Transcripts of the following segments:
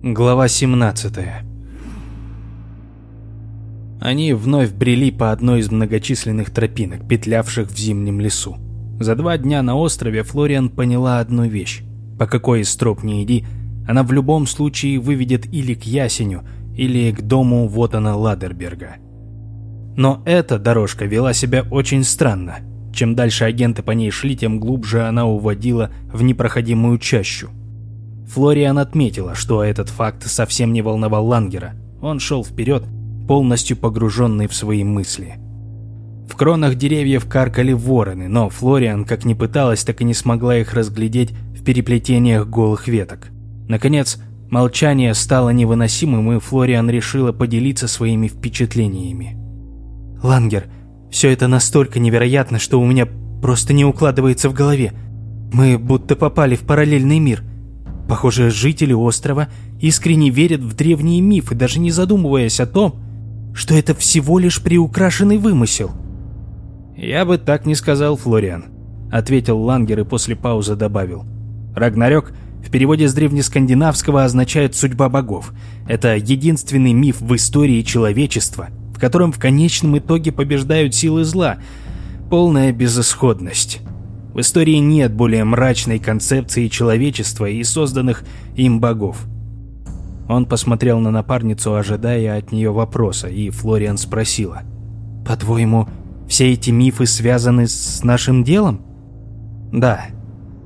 Глава 17 Они вновь брели по одной из многочисленных тропинок, петлявших в зимнем лесу. За два дня на острове Флориан поняла одну вещь. По какой из троп не иди, она в любом случае выведет или к Ясеню, или к дому Вотана Ладерберга. Но эта дорожка вела себя очень странно. Чем дальше агенты по ней шли, тем глубже она уводила в непроходимую чащу. Флориан отметила, что этот факт совсем не волновал Лангера. Он шел вперед, полностью погруженный в свои мысли. В кронах деревьев каркали вороны, но Флориан, как ни пыталась, так и не смогла их разглядеть в переплетениях голых веток. Наконец, молчание стало невыносимым, и Флориан решила поделиться своими впечатлениями. Лангер, все это настолько невероятно, что у меня просто не укладывается в голове. Мы будто попали в параллельный мир. Похоже, жители острова искренне верят в древние мифы, даже не задумываясь о том, что это всего лишь приукрашенный вымысел. «Я бы так не сказал, Флориан», — ответил Лангер и после паузы добавил. «Рагнарёк в переводе с древнескандинавского означает «судьба богов». Это единственный миф в истории человечества, в котором в конечном итоге побеждают силы зла. Полная безысходность. В истории нет более мрачной концепции человечества и созданных им богов. Он посмотрел на напарницу, ожидая от нее вопроса, и Флориан спросила. «По-твоему, все эти мифы связаны с нашим делом?» «Да.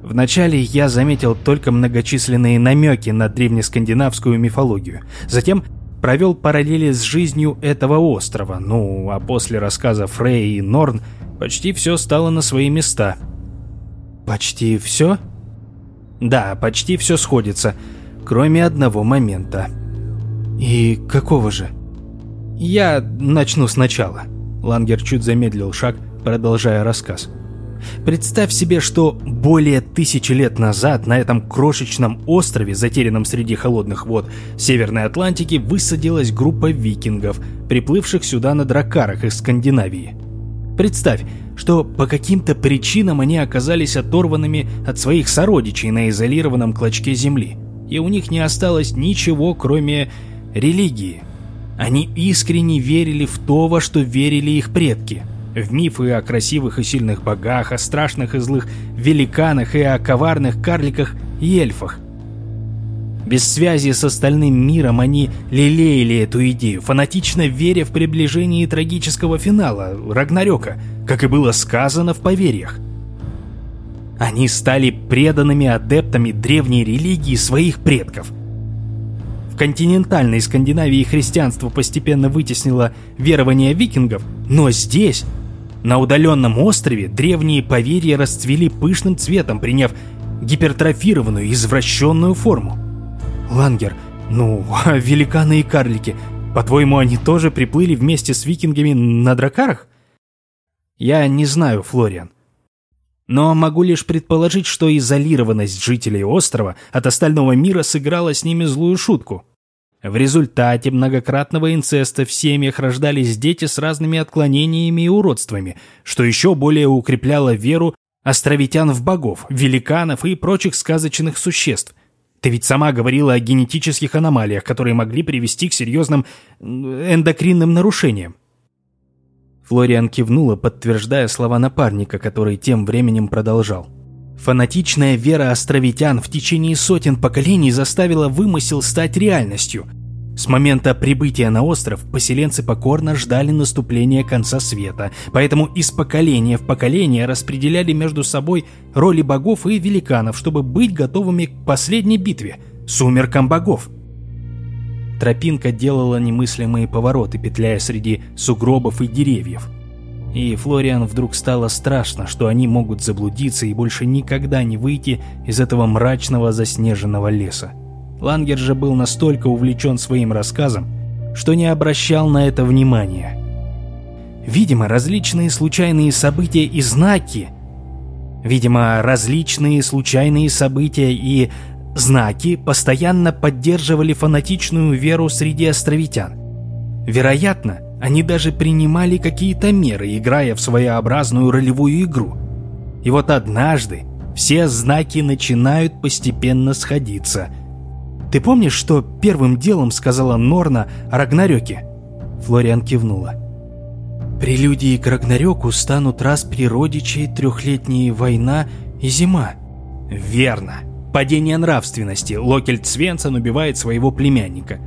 Вначале я заметил только многочисленные намеки на древнескандинавскую мифологию. Затем провел параллели с жизнью этого острова, ну, а после рассказа Фрей и Норн почти все стало на свои места. Почти все? Да, почти все сходится, кроме одного момента. И какого же? Я начну сначала. Лангер чуть замедлил шаг, продолжая рассказ. Представь себе, что более тысячи лет назад на этом крошечном острове, затерянном среди холодных вод Северной Атлантики, высадилась группа викингов, приплывших сюда на дракарах из Скандинавии. Представь, что по каким-то причинам они оказались оторванными от своих сородичей на изолированном клочке земли, и у них не осталось ничего, кроме религии. Они искренне верили в то, во что верили их предки – в мифы о красивых и сильных богах, о страшных и злых великанах и о коварных карликах и эльфах. Без связи с остальным миром они лелеяли эту идею, фанатично веря в приближение трагического финала, Рагнарёка, как и было сказано в поверьях. Они стали преданными адептами древней религии своих предков. В континентальной Скандинавии христианство постепенно вытеснило верования викингов, но здесь на удаленном острове древние поверья расцвели пышным цветом, приняв гипертрофированную, извращенную форму. Лангер, ну, а великаны и карлики, по-твоему, они тоже приплыли вместе с викингами на дракарах? Я не знаю, Флориан. Но могу лишь предположить, что изолированность жителей острова от остального мира сыграла с ними злую шутку. В результате многократного инцеста в семьях рождались дети с разными отклонениями и уродствами, что еще более укрепляло веру островитян в богов, великанов и прочих сказочных существ. Ты ведь сама говорила о генетических аномалиях, которые могли привести к серьезным эндокринным нарушениям. Флориан кивнула, подтверждая слова напарника, который тем временем продолжал. Фанатичная вера островитян в течение сотен поколений заставила вымысел стать реальностью. С момента прибытия на остров поселенцы покорно ждали наступления конца света, поэтому из поколения в поколение распределяли между собой роли богов и великанов, чтобы быть готовыми к последней битве – сумеркам богов. Тропинка делала немыслимые повороты, петляя среди сугробов и деревьев – и Флориан вдруг стало страшно, что они могут заблудиться и больше никогда не выйти из этого мрачного заснеженного леса. Лангер же был настолько увлечен своим рассказом, что не обращал на это внимания. Видимо, различные случайные события и знаки Видимо, различные случайные события и знаки постоянно поддерживали фанатичную веру среди островитян. Вероятно, они даже принимали какие-то меры, играя в своеобразную ролевую игру. И вот однажды все знаки начинают постепенно сходиться. Ты помнишь, что первым делом сказала Норна о Рагнарёке?» Флориан кивнула. «Прелюдией к Рагнарёку станут раз природичей, трехлетняя война и зима». «Верно. Падение нравственности. Локельд Свенсон убивает своего племянника.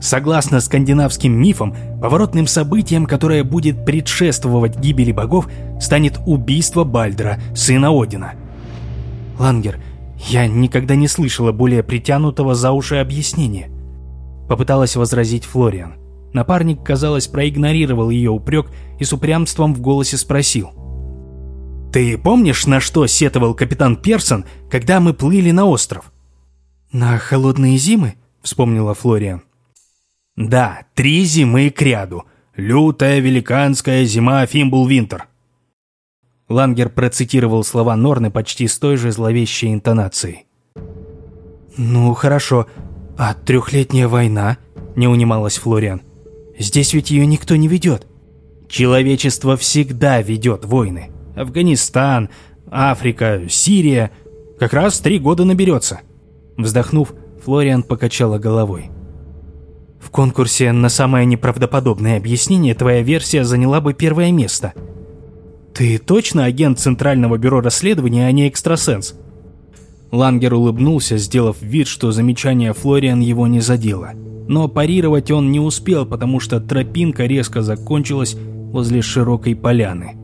Согласно скандинавским мифам, поворотным событием, которое будет предшествовать гибели богов, станет убийство Бальдра, сына Одина. Лангер, я никогда не слышала более притянутого за уши объяснения. Попыталась возразить Флориан. Напарник, казалось, проигнорировал ее упрек и с упрямством в голосе спросил. «Ты помнишь, на что сетовал капитан Персон, когда мы плыли на остров?» «На холодные зимы?» — вспомнила Флориан. Да, три зимы к ряду. Лютая великанская зима Фимбул-Винтер. Лангер процитировал слова Норны почти с той же зловещей интонацией. «Ну, хорошо. А трехлетняя война?» – не унималась Флориан. «Здесь ведь ее никто не ведет». «Человечество всегда ведет войны. Афганистан, Африка, Сирия. Как раз три года наберется». Вздохнув, Флориан покачала головой. В конкурсе на самое неправдоподобное объяснение твоя версия заняла бы первое место. Ты точно агент Центрального бюро расследования, а не экстрасенс? Лангер улыбнулся, сделав вид, что замечание Флориан его не задело. Но парировать он не успел, потому что тропинка резко закончилась возле широкой поляны.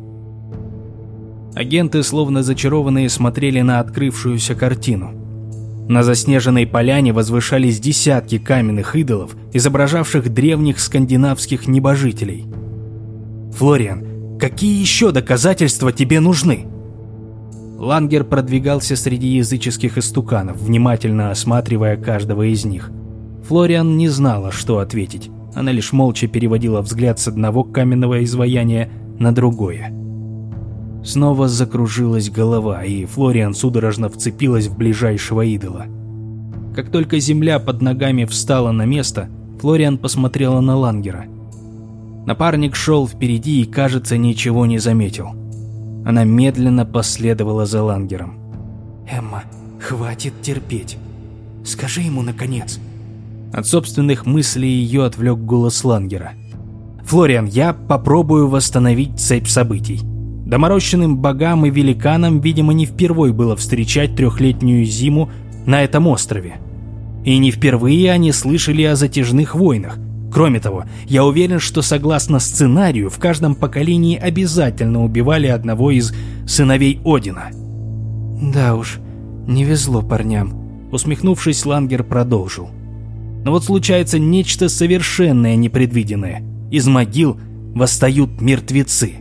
Агенты, словно зачарованные, смотрели на открывшуюся картину – на заснеженной поляне возвышались десятки каменных идолов, изображавших древних скандинавских небожителей. «Флориан, какие еще доказательства тебе нужны?» Лангер продвигался среди языческих истуканов, внимательно осматривая каждого из них. Флориан не знала, что ответить. Она лишь молча переводила взгляд с одного каменного изваяния на другое. Снова закружилась голова, и Флориан судорожно вцепилась в ближайшего идола. Как только земля под ногами встала на место, Флориан посмотрела на Лангера. Напарник шел впереди и, кажется, ничего не заметил. Она медленно последовала за Лангером. «Эмма, хватит терпеть. Скажи ему, наконец». От собственных мыслей ее отвлек голос Лангера. «Флориан, я попробую восстановить цепь событий. Доморощенным богам и великанам, видимо, не впервой было встречать трехлетнюю зиму на этом острове. И не впервые они слышали о затяжных войнах. Кроме того, я уверен, что согласно сценарию, в каждом поколении обязательно убивали одного из сыновей Одина. «Да уж, не везло парням», — усмехнувшись, Лангер продолжил. «Но вот случается нечто совершенное непредвиденное. Из могил восстают мертвецы».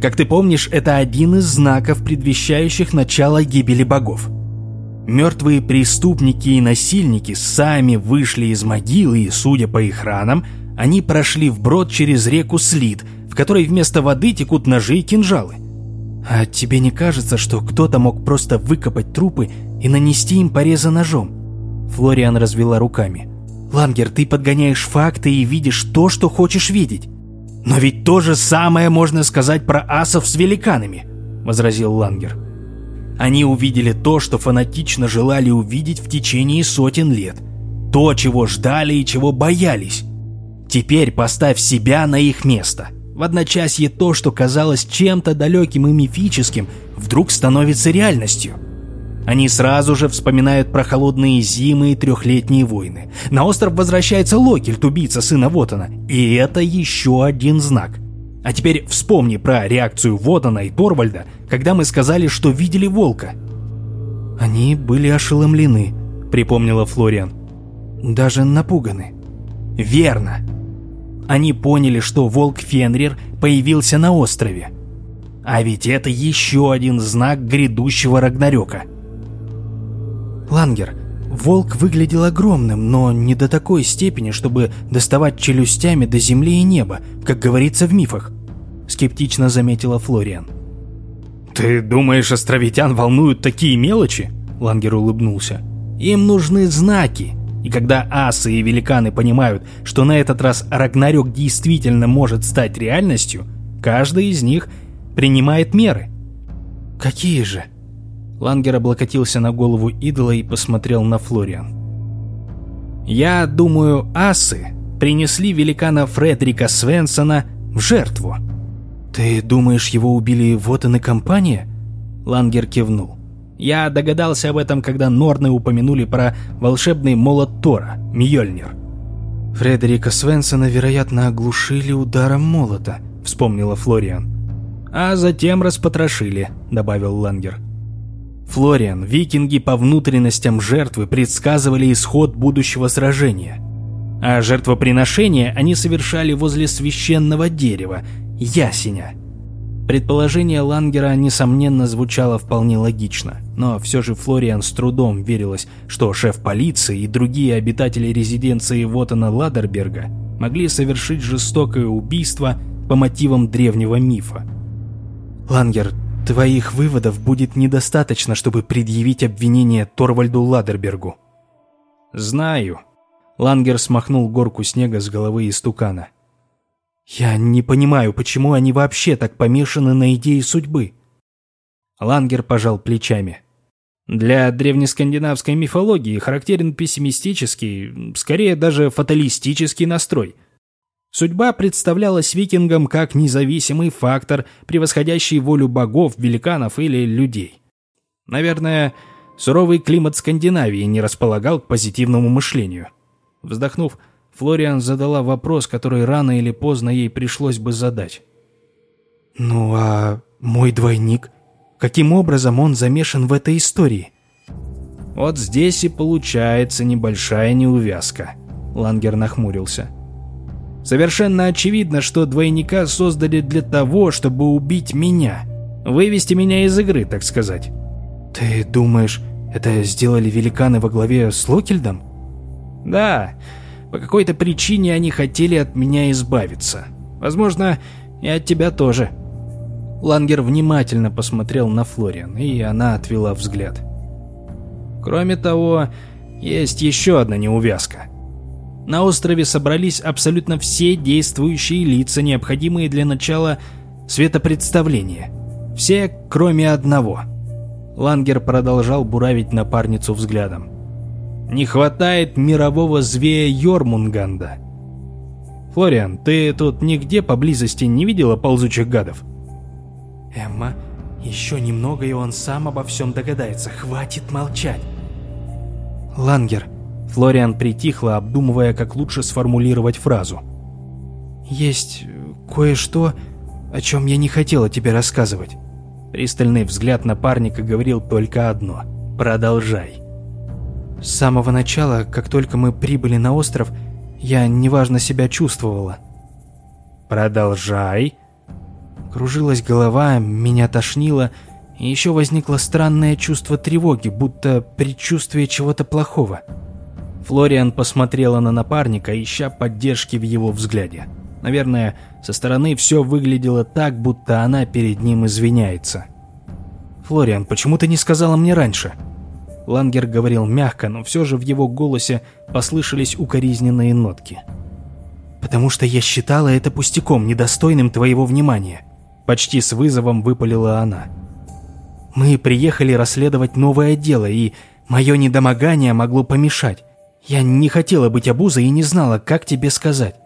Как ты помнишь, это один из знаков, предвещающих начало гибели богов. Мертвые преступники и насильники сами вышли из могилы, и, судя по их ранам, они прошли вброд через реку Слит, в которой вместо воды текут ножи и кинжалы. А тебе не кажется, что кто-то мог просто выкопать трупы и нанести им порезы ножом? Флориан развела руками. Лангер, ты подгоняешь факты и видишь то, что хочешь видеть. «Но ведь то же самое можно сказать про асов с великанами», — возразил Лангер. «Они увидели то, что фанатично желали увидеть в течение сотен лет. То, чего ждали и чего боялись. Теперь поставь себя на их место. В одночасье то, что казалось чем-то далеким и мифическим, вдруг становится реальностью». Они сразу же вспоминают про холодные зимы и трехлетние войны. На остров возвращается Локельт, убийца сына Вотана. И это еще один знак. А теперь вспомни про реакцию Вотана и Торвальда, когда мы сказали, что видели волка. Они были ошеломлены, припомнила Флориан. Даже напуганы. Верно. Они поняли, что волк Фенрир появился на острове. А ведь это еще один знак грядущего Рагнарёка. Лангер, волк выглядел огромным, но не до такой степени, чтобы доставать челюстями до земли и неба, как говорится в мифах. Скептично заметила Флориан. «Ты думаешь, островитян волнуют такие мелочи?» Лангер улыбнулся. «Им нужны знаки. И когда асы и великаны понимают, что на этот раз Рагнарёк действительно может стать реальностью, каждый из них принимает меры». «Какие же?» Лангер облокотился на голову идола и посмотрел на Флориан. Я думаю, асы принесли великана Фредерика Свенсона в жертву. «Ты думаешь, его убили Вотан и компания?» Лангер кивнул. Я догадался об этом, когда Норны упомянули про волшебный молот Тора, Мьёльнир. «Фредерика Свенсона, вероятно, оглушили ударом молота», — вспомнила Флориан. «А затем распотрошили», — добавил Лангер. Флориан, викинги по внутренностям жертвы предсказывали исход будущего сражения. А жертвоприношение они совершали возле священного дерева, ясеня. Предположение Лангера, несомненно, звучало вполне логично, но все же Флориан с трудом верилось, что шеф полиции и другие обитатели резиденции Вотана Ладерберга могли совершить жестокое убийство по мотивам древнего мифа. «Лангер, твоих выводов будет недостаточно, чтобы предъявить обвинение Торвальду Ладербергу». «Знаю». Лангер смахнул горку снега с головы истукана. «Я не понимаю, почему они вообще так помешаны на идее судьбы?» Лангер пожал плечами. Для древнескандинавской мифологии характерен пессимистический, скорее даже фаталистический настрой. Судьба представлялась викингам как независимый фактор, превосходящий волю богов, великанов или людей. Наверное, суровый климат Скандинавии не располагал к позитивному мышлению. Вздохнув, Флориан задала вопрос, который рано или поздно ей пришлось бы задать. «Ну а мой двойник? Каким образом он замешан в этой истории?» «Вот здесь и получается небольшая неувязка», — Лангер нахмурился. «Совершенно очевидно, что двойника создали для того, чтобы убить меня, вывести меня из игры, так сказать». «Ты думаешь, это сделали великаны во главе с Локельдом?» «Да, по какой-то причине они хотели от меня избавиться. Возможно, и от тебя тоже. Лангер внимательно посмотрел на Флориан, и она отвела взгляд. Кроме того, есть еще одна неувязка. На острове собрались абсолютно все действующие лица, необходимые для начала светопредставления. Все, кроме одного. Лангер продолжал буравить напарницу взглядом. Не хватает мирового звея Йормунганда. Флориан, ты тут нигде поблизости не видела ползучих гадов? Эмма, еще немного, и он сам обо всем догадается. Хватит молчать. Лангер. Флориан притихла, обдумывая, как лучше сформулировать фразу. Есть кое-что, о чем я не хотела тебе рассказывать. Пристальный взгляд напарника говорил только одно. Продолжай. С самого начала, как только мы прибыли на остров, я неважно себя чувствовала. Продолжай. Кружилась голова, меня тошнило, и еще возникло странное чувство тревоги, будто предчувствие чего-то плохого. Флориан посмотрела на напарника, ища поддержки в его взгляде. Наверное, со стороны все выглядело так, будто она перед ним извиняется. «Флориан, почему ты не сказала мне раньше?» Лангер говорил мягко, но все же в его голосе послышались укоризненные нотки. «Потому что я считала это пустяком, недостойным твоего внимания», — почти с вызовом выпалила она. «Мы приехали расследовать новое дело, и мое недомогание могло помешать. Я не хотела быть обузой и не знала, как тебе сказать».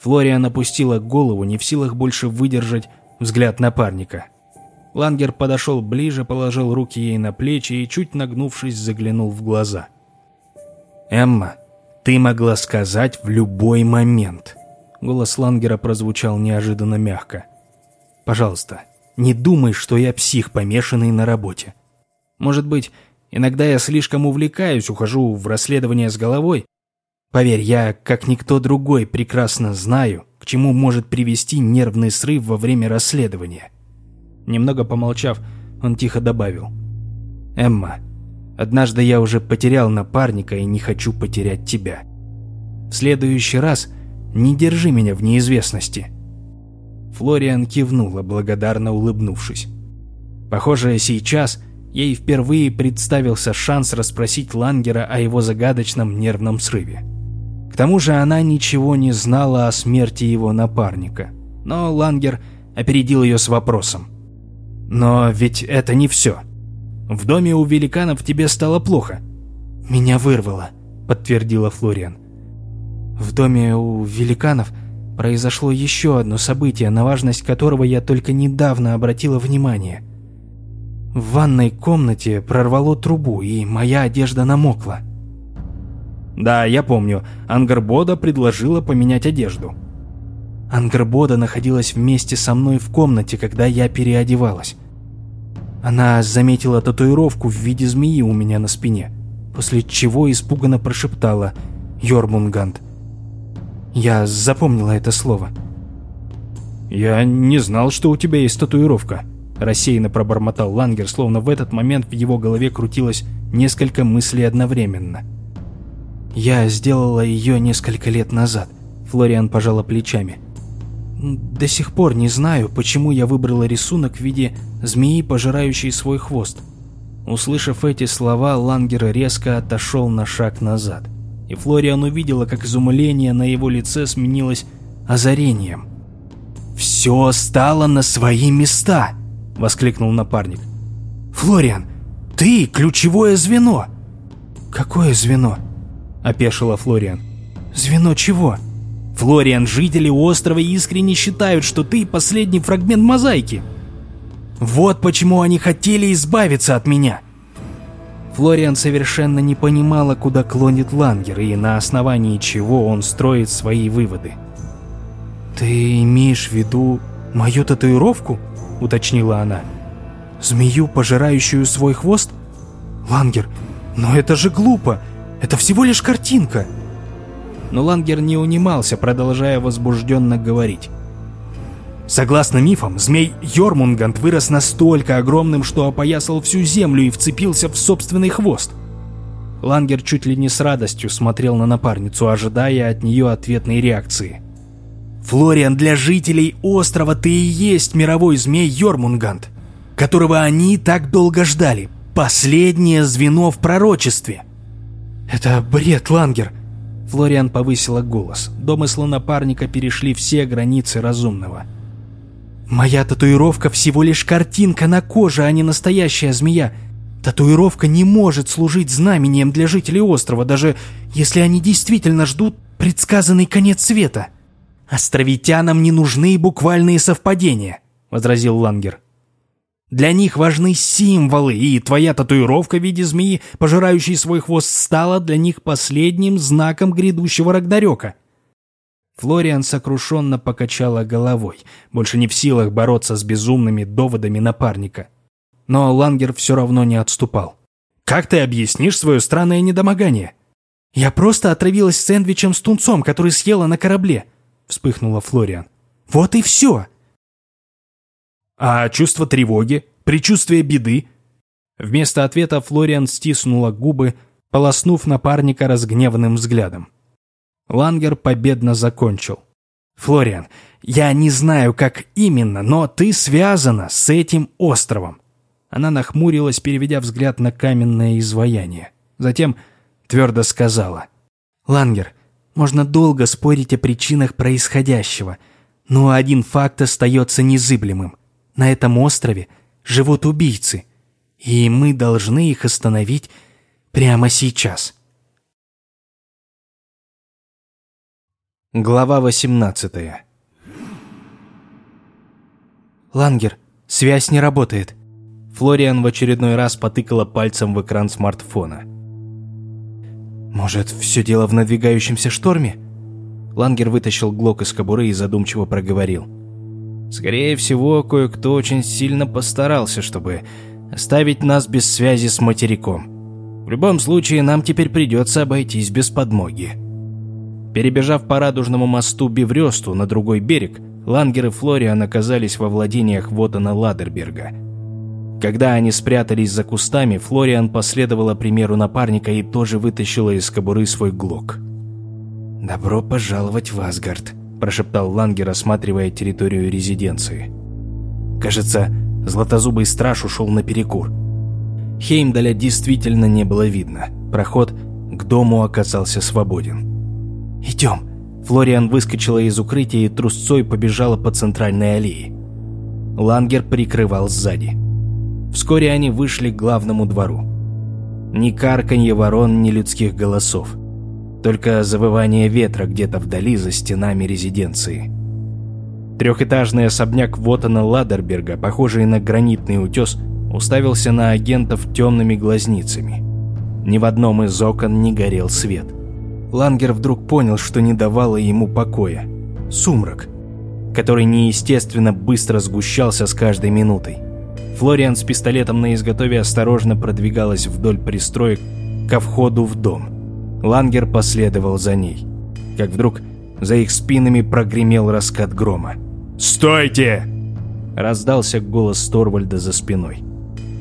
Флориан опустила голову, не в силах больше выдержать взгляд напарника. Лангер подошел ближе, положил руки ей на плечи и, чуть нагнувшись, заглянул в глаза. «Эмма, ты могла сказать в любой момент». Голос Лангера прозвучал неожиданно мягко. «Пожалуйста, не думай, что я псих, помешанный на работе. Может быть, иногда я слишком увлекаюсь, ухожу в расследование с головой. Поверь, я, как никто другой, прекрасно знаю, к чему может привести нервный срыв во время расследования». Немного помолчав, он тихо добавил. «Эмма, однажды я уже потерял напарника и не хочу потерять тебя. В следующий раз не держи меня в неизвестности». Флориан кивнула, благодарно улыбнувшись. Похоже, сейчас ей впервые представился шанс расспросить Лангера о его загадочном нервном срыве. К тому же она ничего не знала о смерти его напарника. Но Лангер опередил ее с вопросом. Но ведь это не все. В доме у великанов тебе стало плохо. Меня вырвало. — подтвердила Флориан. «В доме у великанов произошло еще одно событие, на важность которого я только недавно обратила внимание. В ванной комнате прорвало трубу, и моя одежда намокла». «Да, я помню. Ангарбода предложила поменять одежду». Ангарбода находилась вместе со мной в комнате, когда я переодевалась. Она заметила татуировку в виде змеи у меня на спине после чего испуганно прошептала «Йормунгант». Я запомнила это слово. «Я не знал, что у тебя есть татуировка», – рассеянно пробормотал Лангер, словно в этот момент в его голове крутилось несколько мыслей одновременно. «Я сделала ее несколько лет назад», – Флориан пожала плечами. «До сих пор не знаю, почему я выбрала рисунок в виде змеи, пожирающей свой хвост. Услышав эти слова, Лангер резко отошел на шаг назад. И Флориан увидела, как изумление на его лице сменилось озарением. «Все стало на свои места!» — воскликнул напарник. «Флориан, ты ключевое звено!» «Какое звено?» — опешила Флориан. «Звено чего?» «Флориан, жители острова искренне считают, что ты последний фрагмент мозаики!» Вот почему они хотели избавиться от меня. Флориан совершенно не понимала, куда клонит Лангер и на основании чего он строит свои выводы. «Ты имеешь в виду мою татуировку?» — уточнила она. «Змею, пожирающую свой хвост? Лангер, но это же глупо! Это всего лишь картинка!» Но Лангер не унимался, продолжая возбужденно говорить. Согласно мифам, змей Йормунгант вырос настолько огромным, что опоясал всю землю и вцепился в собственный хвост. Лангер чуть ли не с радостью смотрел на напарницу, ожидая от нее ответной реакции. «Флориан, для жителей острова ты и есть мировой змей Йормунгант, которого они так долго ждали. Последнее звено в пророчестве». «Это бред, Лангер!» Флориан повысила голос. Домыслы напарника перешли все границы разумного. Моя татуировка всего лишь картинка на коже, а не настоящая змея. Татуировка не может служить знамением для жителей острова, даже если они действительно ждут предсказанный конец света. Островитянам не нужны буквальные совпадения, возразил Лангер. Для них важны символы, и твоя татуировка в виде змеи, пожирающей свой хвост, стала для них последним знаком грядущего Рагнарёка. Флориан сокрушенно покачала головой, больше не в силах бороться с безумными доводами напарника. Но Лангер все равно не отступал. «Как ты объяснишь свое странное недомогание?» «Я просто отравилась сэндвичем с тунцом, который съела на корабле», — вспыхнула Флориан. «Вот и все!» «А чувство тревоги? Предчувствие беды?» Вместо ответа Флориан стиснула губы, полоснув напарника разгневанным взглядом. Лангер победно закончил. «Флориан, я не знаю, как именно, но ты связана с этим островом». Она нахмурилась, переведя взгляд на каменное изваяние. Затем твердо сказала. «Лангер, можно долго спорить о причинах происходящего, но один факт остается незыблемым. На этом острове живут убийцы, и мы должны их остановить прямо сейчас». Глава 18 «Лангер, связь не работает». Флориан в очередной раз потыкала пальцем в экран смартфона. «Может, все дело в надвигающемся шторме?» Лангер вытащил глок из кобуры и задумчиво проговорил. «Скорее всего, кое-кто очень сильно постарался, чтобы оставить нас без связи с материком. В любом случае, нам теперь придется обойтись без подмоги». Перебежав по радужному мосту Биврёсту на другой берег, Лангер и Флориан оказались во владениях Вотана Ладерберга. Когда они спрятались за кустами, Флориан последовала примеру напарника и тоже вытащила из кобуры свой глок. «Добро пожаловать в Асгард», – прошептал Лангер, осматривая территорию резиденции. Кажется, златозубый страж ушел на перекур. Хеймдаля действительно не было видно. Проход к дому оказался свободен. «Идем!» Флориан выскочила из укрытия и трусцой побежала по центральной аллее. Лангер прикрывал сзади. Вскоре они вышли к главному двору. Ни карканье ворон, ни людских голосов. Только завывание ветра где-то вдали за стенами резиденции. Трехэтажный особняк Вотана Ладерберга, похожий на гранитный утес, уставился на агентов темными глазницами. Ни в одном из окон не горел свет. Лангер вдруг понял, что не давало ему покоя. Сумрак, который неестественно быстро сгущался с каждой минутой. Флориан с пистолетом на изготове осторожно продвигалась вдоль пристроек ко входу в дом. Лангер последовал за ней. Как вдруг за их спинами прогремел раскат грома. «Стойте!» Раздался голос Сторвальда за спиной.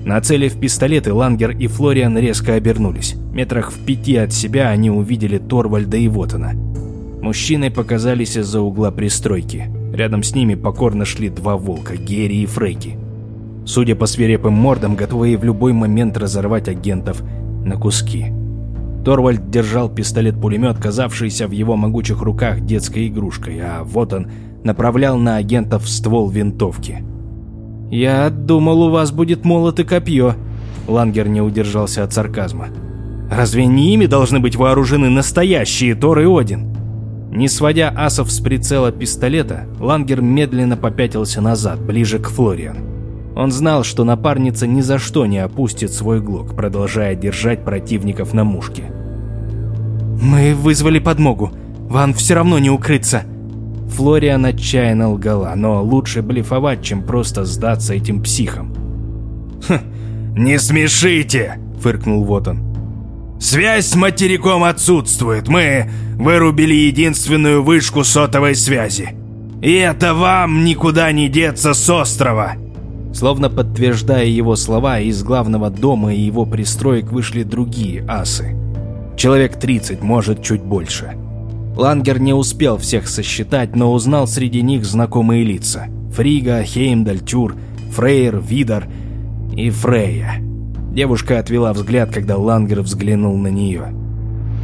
Нацелив пистолеты, Лангер и Флориан резко обернулись. Метрах в пяти от себя они увидели Торвальда и Вотана. Мужчины показались из-за угла пристройки. Рядом с ними покорно шли два волка, Герри и Фрейки. Судя по свирепым мордам, готовые в любой момент разорвать агентов на куски. Торвальд держал пистолет-пулемет, казавшийся в его могучих руках детской игрушкой, а вот он направлял на агентов ствол винтовки. «Я думал, у вас будет молот и копье», — Лангер не удержался от сарказма. «Разве не ими должны быть вооружены настоящие Тор и Один?» Не сводя асов с прицела пистолета, Лангер медленно попятился назад, ближе к Флориан. Он знал, что напарница ни за что не опустит свой глок, продолжая держать противников на мушке. «Мы вызвали подмогу. Вам все равно не укрыться», Флориан отчаянно лгала, но лучше блефовать, чем просто сдаться этим психам. «Хм, «Не смешите!» – фыркнул Вотон. «Связь с материком отсутствует. Мы вырубили единственную вышку сотовой связи. И это вам никуда не деться с острова!» Словно подтверждая его слова, из главного дома и его пристроек вышли другие асы. Человек 30, может, чуть больше. Лангер не успел всех сосчитать, но узнал среди них знакомые лица. Фрига, Хеймдаль, Тюр, Фрейер, Видар и Фрейя. Девушка отвела взгляд, когда Лангер взглянул на нее.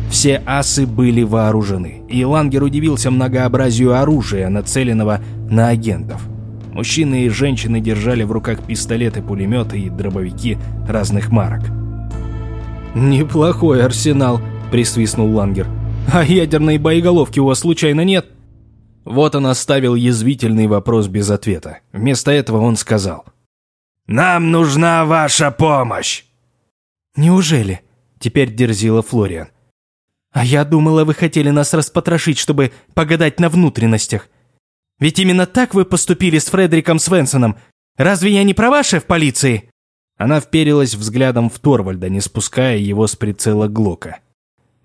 Все асы были вооружены, и Лангер удивился многообразию оружия, нацеленного на агентов. Мужчины и женщины держали в руках пистолеты, пулеметы и дробовики разных марок. «Неплохой арсенал», — присвистнул Лангер. А ядерной боеголовки у вас случайно нет? Вот он оставил язвительный вопрос без ответа. Вместо этого он сказал. «Нам нужна ваша помощь!» «Неужели?» — теперь дерзила Флориан. «А я думала, вы хотели нас распотрошить, чтобы погадать на внутренностях. Ведь именно так вы поступили с Фредериком Свенсоном. Разве я не права, шеф полиции?» Она вперилась взглядом в Торвальда, не спуская его с прицела Глока.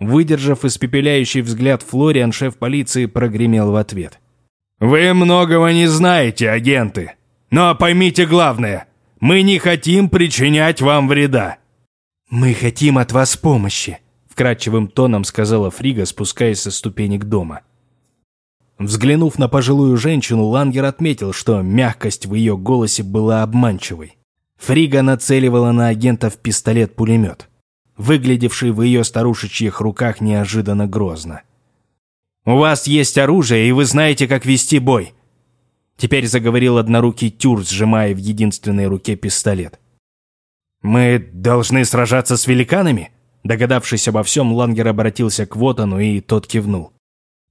Выдержав испепеляющий взгляд Флориан, шеф полиции прогремел в ответ. «Вы многого не знаете, агенты. Но поймите главное, мы не хотим причинять вам вреда». «Мы хотим от вас помощи», — вкрадчивым тоном сказала Фрига, спускаясь со ступенек дома. Взглянув на пожилую женщину, Лангер отметил, что мягкость в ее голосе была обманчивой. Фрига нацеливала на агентов пистолет-пулемет выглядевший в ее старушечьих руках неожиданно грозно. «У вас есть оружие, и вы знаете, как вести бой!» Теперь заговорил однорукий тюр, сжимая в единственной руке пистолет. «Мы должны сражаться с великанами?» Догадавшись обо всем, Лангер обратился к Вотану, и тот кивнул.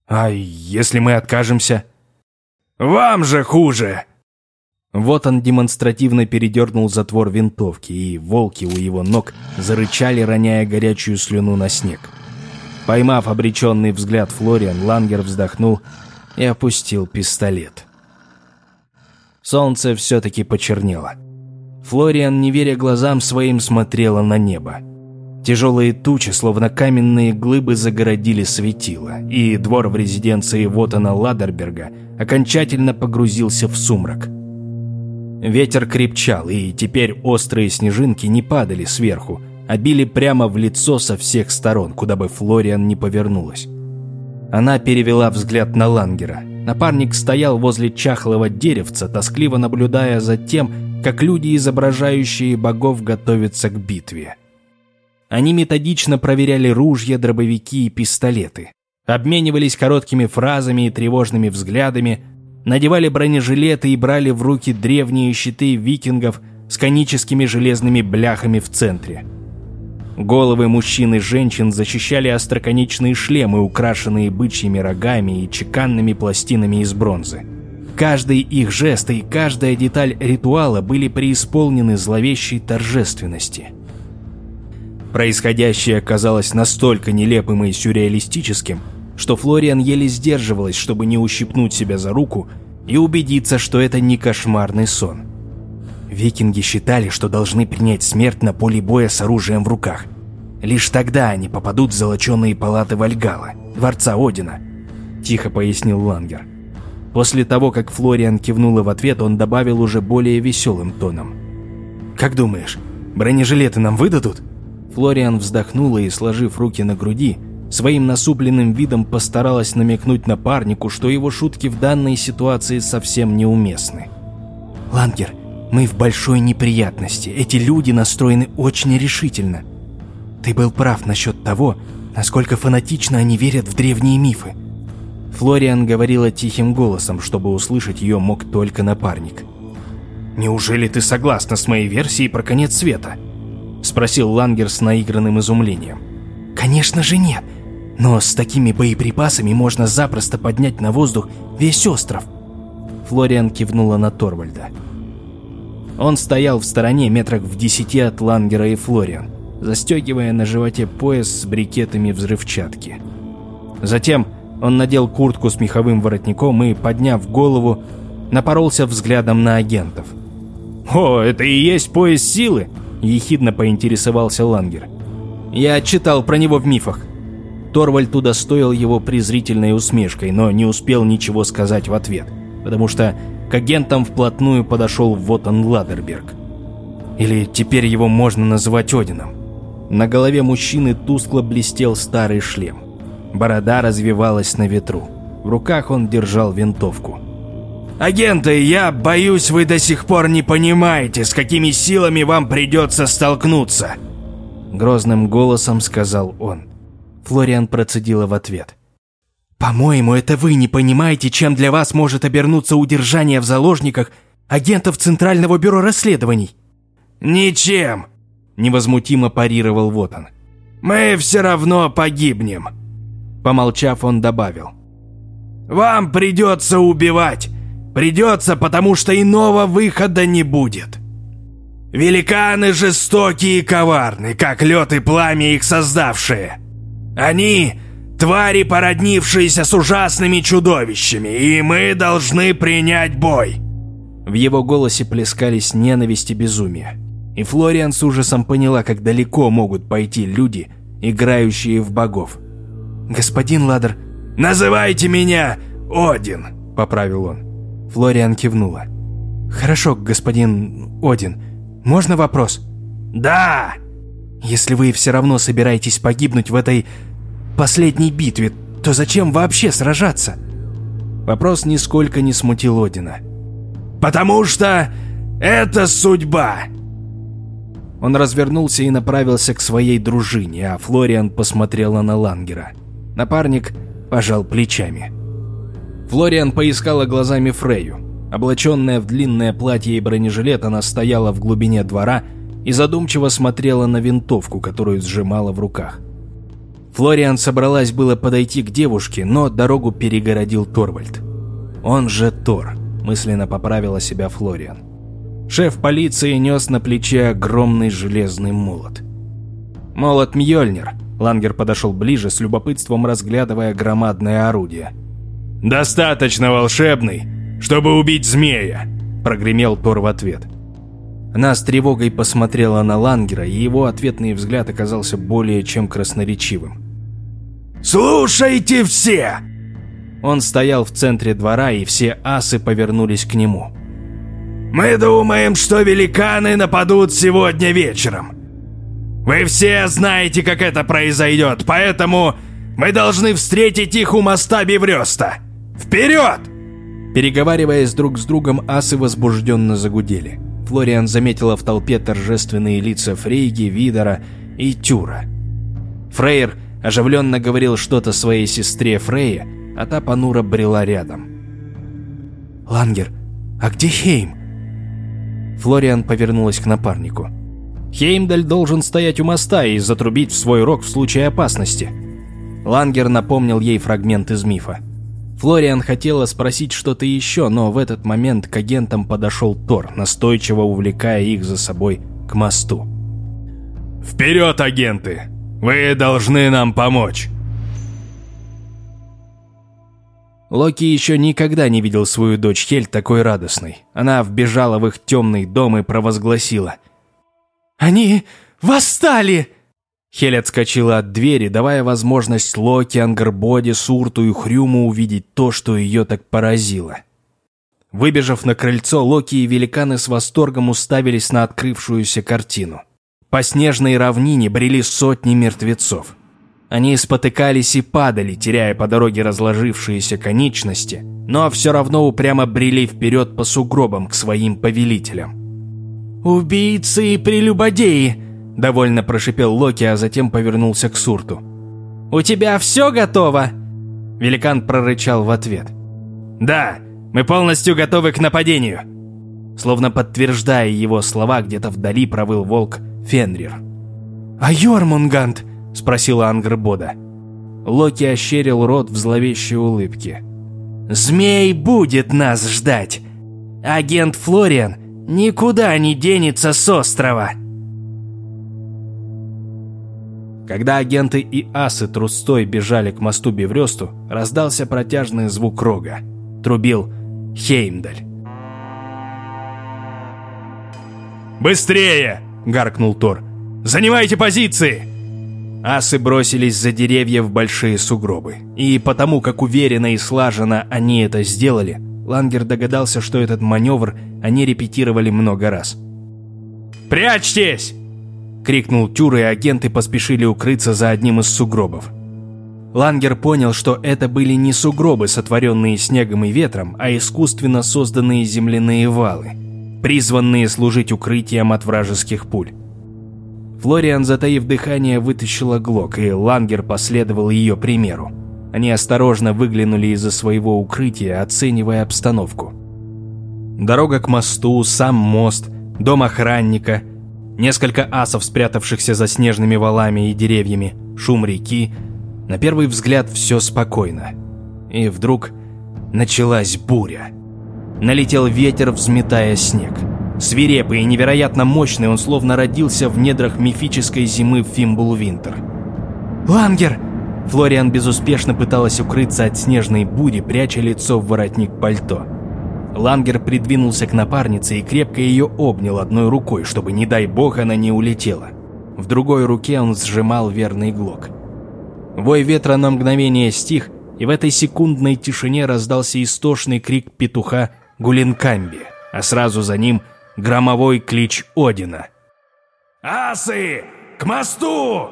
«А если мы откажемся?» «Вам же хуже!» Вот он демонстративно передернул затвор винтовки, и волки у его ног зарычали, роняя горячую слюну на снег. Поймав обреченный взгляд Флориан, Лангер вздохнул и опустил пистолет. Солнце все-таки почернело. Флориан, не веря глазам своим, смотрела на небо. Тяжелые тучи, словно каменные глыбы, загородили светило, и двор в резиденции Вотана Ладерберга окончательно погрузился в сумрак – Ветер крепчал, и теперь острые снежинки не падали сверху, а били прямо в лицо со всех сторон, куда бы Флориан не повернулась. Она перевела взгляд на Лангера. Напарник стоял возле чахлого деревца, тоскливо наблюдая за тем, как люди, изображающие богов, готовятся к битве. Они методично проверяли ружья, дробовики и пистолеты. Обменивались короткими фразами и тревожными взглядами, надевали бронежилеты и брали в руки древние щиты викингов с коническими железными бляхами в центре. Головы мужчин и женщин защищали остроконечные шлемы, украшенные бычьими рогами и чеканными пластинами из бронзы. Каждый их жест и каждая деталь ритуала были преисполнены зловещей торжественности. Происходящее казалось настолько нелепым и сюрреалистическим, что Флориан еле сдерживалась, чтобы не ущипнуть себя за руку и убедиться, что это не кошмарный сон. Викинги считали, что должны принять смерть на поле боя с оружием в руках. Лишь тогда они попадут в золоченые палаты Вальгала, дворца Одина, тихо пояснил Лангер. После того, как Флориан кивнула в ответ, он добавил уже более веселым тоном. «Как думаешь, бронежилеты нам выдадут?» Флориан вздохнула и, сложив руки на груди, своим насупленным видом постаралась намекнуть напарнику, что его шутки в данной ситуации совсем неуместны. «Лангер, мы в большой неприятности. Эти люди настроены очень решительно. Ты был прав насчет того, насколько фанатично они верят в древние мифы. Флориан говорила тихим голосом, чтобы услышать ее мог только напарник. «Неужели ты согласна с моей версией про конец света?» Спросил Лангер с наигранным изумлением. «Конечно же нет. Но с такими боеприпасами можно запросто поднять на воздух весь остров». Флориан кивнула на Торвальда. Он стоял в стороне метрах в десяти от Лангера и Флориан, застегивая на животе пояс с брикетами взрывчатки. Затем он надел куртку с меховым воротником и, подняв голову, напоролся взглядом на агентов. «О, это и есть пояс силы?» – ехидно поинтересовался Лангер. «Я читал про него в мифах». Торвальд удостоил его презрительной усмешкой, но не успел ничего сказать в ответ, потому что к агентам вплотную подошел Вотан Ладерберг. Или теперь его можно называть Одином. На голове мужчины тускло блестел старый шлем. Борода развивалась на ветру. В руках он держал винтовку. «Агенты, я боюсь, вы до сих пор не понимаете, с какими силами вам придется столкнуться!» Грозным голосом сказал он. Флориан процедила в ответ. По-моему, это вы не понимаете, чем для вас может обернуться удержание в заложниках агентов Центрального бюро расследований. Ничем, невозмутимо парировал Вотан. Мы все равно погибнем. Помолчав, он добавил. Вам придется убивать. Придется, потому что иного выхода не будет. Великаны жестокие и коварны, как лед и пламя их создавшие. Они Твари, породнившиеся с ужасными чудовищами, и мы должны принять бой!» В его голосе плескались ненависть и безумие. И Флориан с ужасом поняла, как далеко могут пойти люди, играющие в богов. «Господин Ладер...» «Называйте меня Один!» – поправил он. Флориан кивнула. «Хорошо, господин Один. Можно вопрос?» «Да!» «Если вы все равно собираетесь погибнуть в этой последней битве, то зачем вообще сражаться? Вопрос нисколько не смутил Одина. «Потому что это судьба!» Он развернулся и направился к своей дружине, а Флориан посмотрела на Лангера. Напарник пожал плечами. Флориан поискала глазами Фрею. Облаченная в длинное платье и бронежилет, она стояла в глубине двора и задумчиво смотрела на винтовку, которую сжимала в руках. Флориан собралась было подойти к девушке, но дорогу перегородил Торвальд. Он же Тор, мысленно поправила себя Флориан. Шеф полиции нес на плече огромный железный молот. Молот Мьёльнир. Лангер подошел ближе, с любопытством разглядывая громадное орудие. «Достаточно волшебный, чтобы убить змея!» – прогремел Тор в ответ. Она с тревогой посмотрела на Лангера, и его ответный взгляд оказался более чем красноречивым. «Слушайте все!» Он стоял в центре двора, и все асы повернулись к нему. «Мы думаем, что великаны нападут сегодня вечером. Вы все знаете, как это произойдет, поэтому мы должны встретить их у моста Беврёста. Вперед!» Переговариваясь друг с другом, асы возбужденно загудели. Флориан заметила в толпе торжественные лица Фрейги, Видора и Тюра. Фрейр оживленно говорил что-то своей сестре Фрейе, а та понуро брела рядом. «Лангер, а где Хейм?» Флориан повернулась к напарнику. Хеймдаль должен стоять у моста и затрубить в свой рог в случае опасности. Лангер напомнил ей фрагмент из мифа. Флориан хотела спросить что-то еще, но в этот момент к агентам подошел Тор, настойчиво увлекая их за собой к мосту. «Вперед, агенты! Вы должны нам помочь!» Локи еще никогда не видел свою дочь Хель такой радостной. Она вбежала в их темный дом и провозгласила. «Они восстали!» Хель отскочила от двери, давая возможность Локи, Ангербоди, Сурту и Хрюму увидеть то, что ее так поразило. Выбежав на крыльцо, Локи и великаны с восторгом уставились на открывшуюся картину. По снежной равнине брели сотни мертвецов. Они спотыкались и падали, теряя по дороге разложившиеся конечности, но все равно упрямо брели вперед по сугробам к своим повелителям. «Убийцы и прелюбодеи!» – довольно прошипел Локи, а затем повернулся к Сурту. «У тебя все готово?» Великан прорычал в ответ. «Да, мы полностью готовы к нападению!» Словно подтверждая его слова, где-то вдали провыл волк Фенрир. «А Йормунганд?» – спросила Ангрбода. Локи ощерил рот в зловещей улыбке. «Змей будет нас ждать! Агент Флориан никуда не денется с острова!» Когда агенты и асы трустой бежали к мосту Бевресту, раздался протяжный звук рога. Трубил Хеймдаль. «Быстрее!» гаркнул Тор. «Занимайте позиции!» Асы бросились за деревья в большие сугробы. И потому, как уверенно и слаженно они это сделали, Лангер догадался, что этот маневр они репетировали много раз. «Прячьтесь!» — крикнул Тюр, и агенты поспешили укрыться за одним из сугробов. Лангер понял, что это были не сугробы, сотворенные снегом и ветром, а искусственно созданные земляные валы — призванные служить укрытием от вражеских пуль. Флориан, затаив дыхание, вытащила глок, и Лангер последовал ее примеру. Они осторожно выглянули из-за своего укрытия, оценивая обстановку. Дорога к мосту, сам мост, дом охранника, несколько асов, спрятавшихся за снежными валами и деревьями, шум реки. На первый взгляд все спокойно. И вдруг началась буря. Налетел ветер, взметая снег. Свирепый и невероятно мощный, он словно родился в недрах мифической зимы в Фимбулвинтер. «Лангер!» Флориан безуспешно пыталась укрыться от снежной бури, пряча лицо в воротник пальто. Лангер придвинулся к напарнице и крепко ее обнял одной рукой, чтобы, не дай бог, она не улетела. В другой руке он сжимал верный глок. Вой ветра на мгновение стих, и в этой секундной тишине раздался истошный крик петуха Гулинкамби, а сразу за ним громовой клич Одина. «Асы! К мосту!»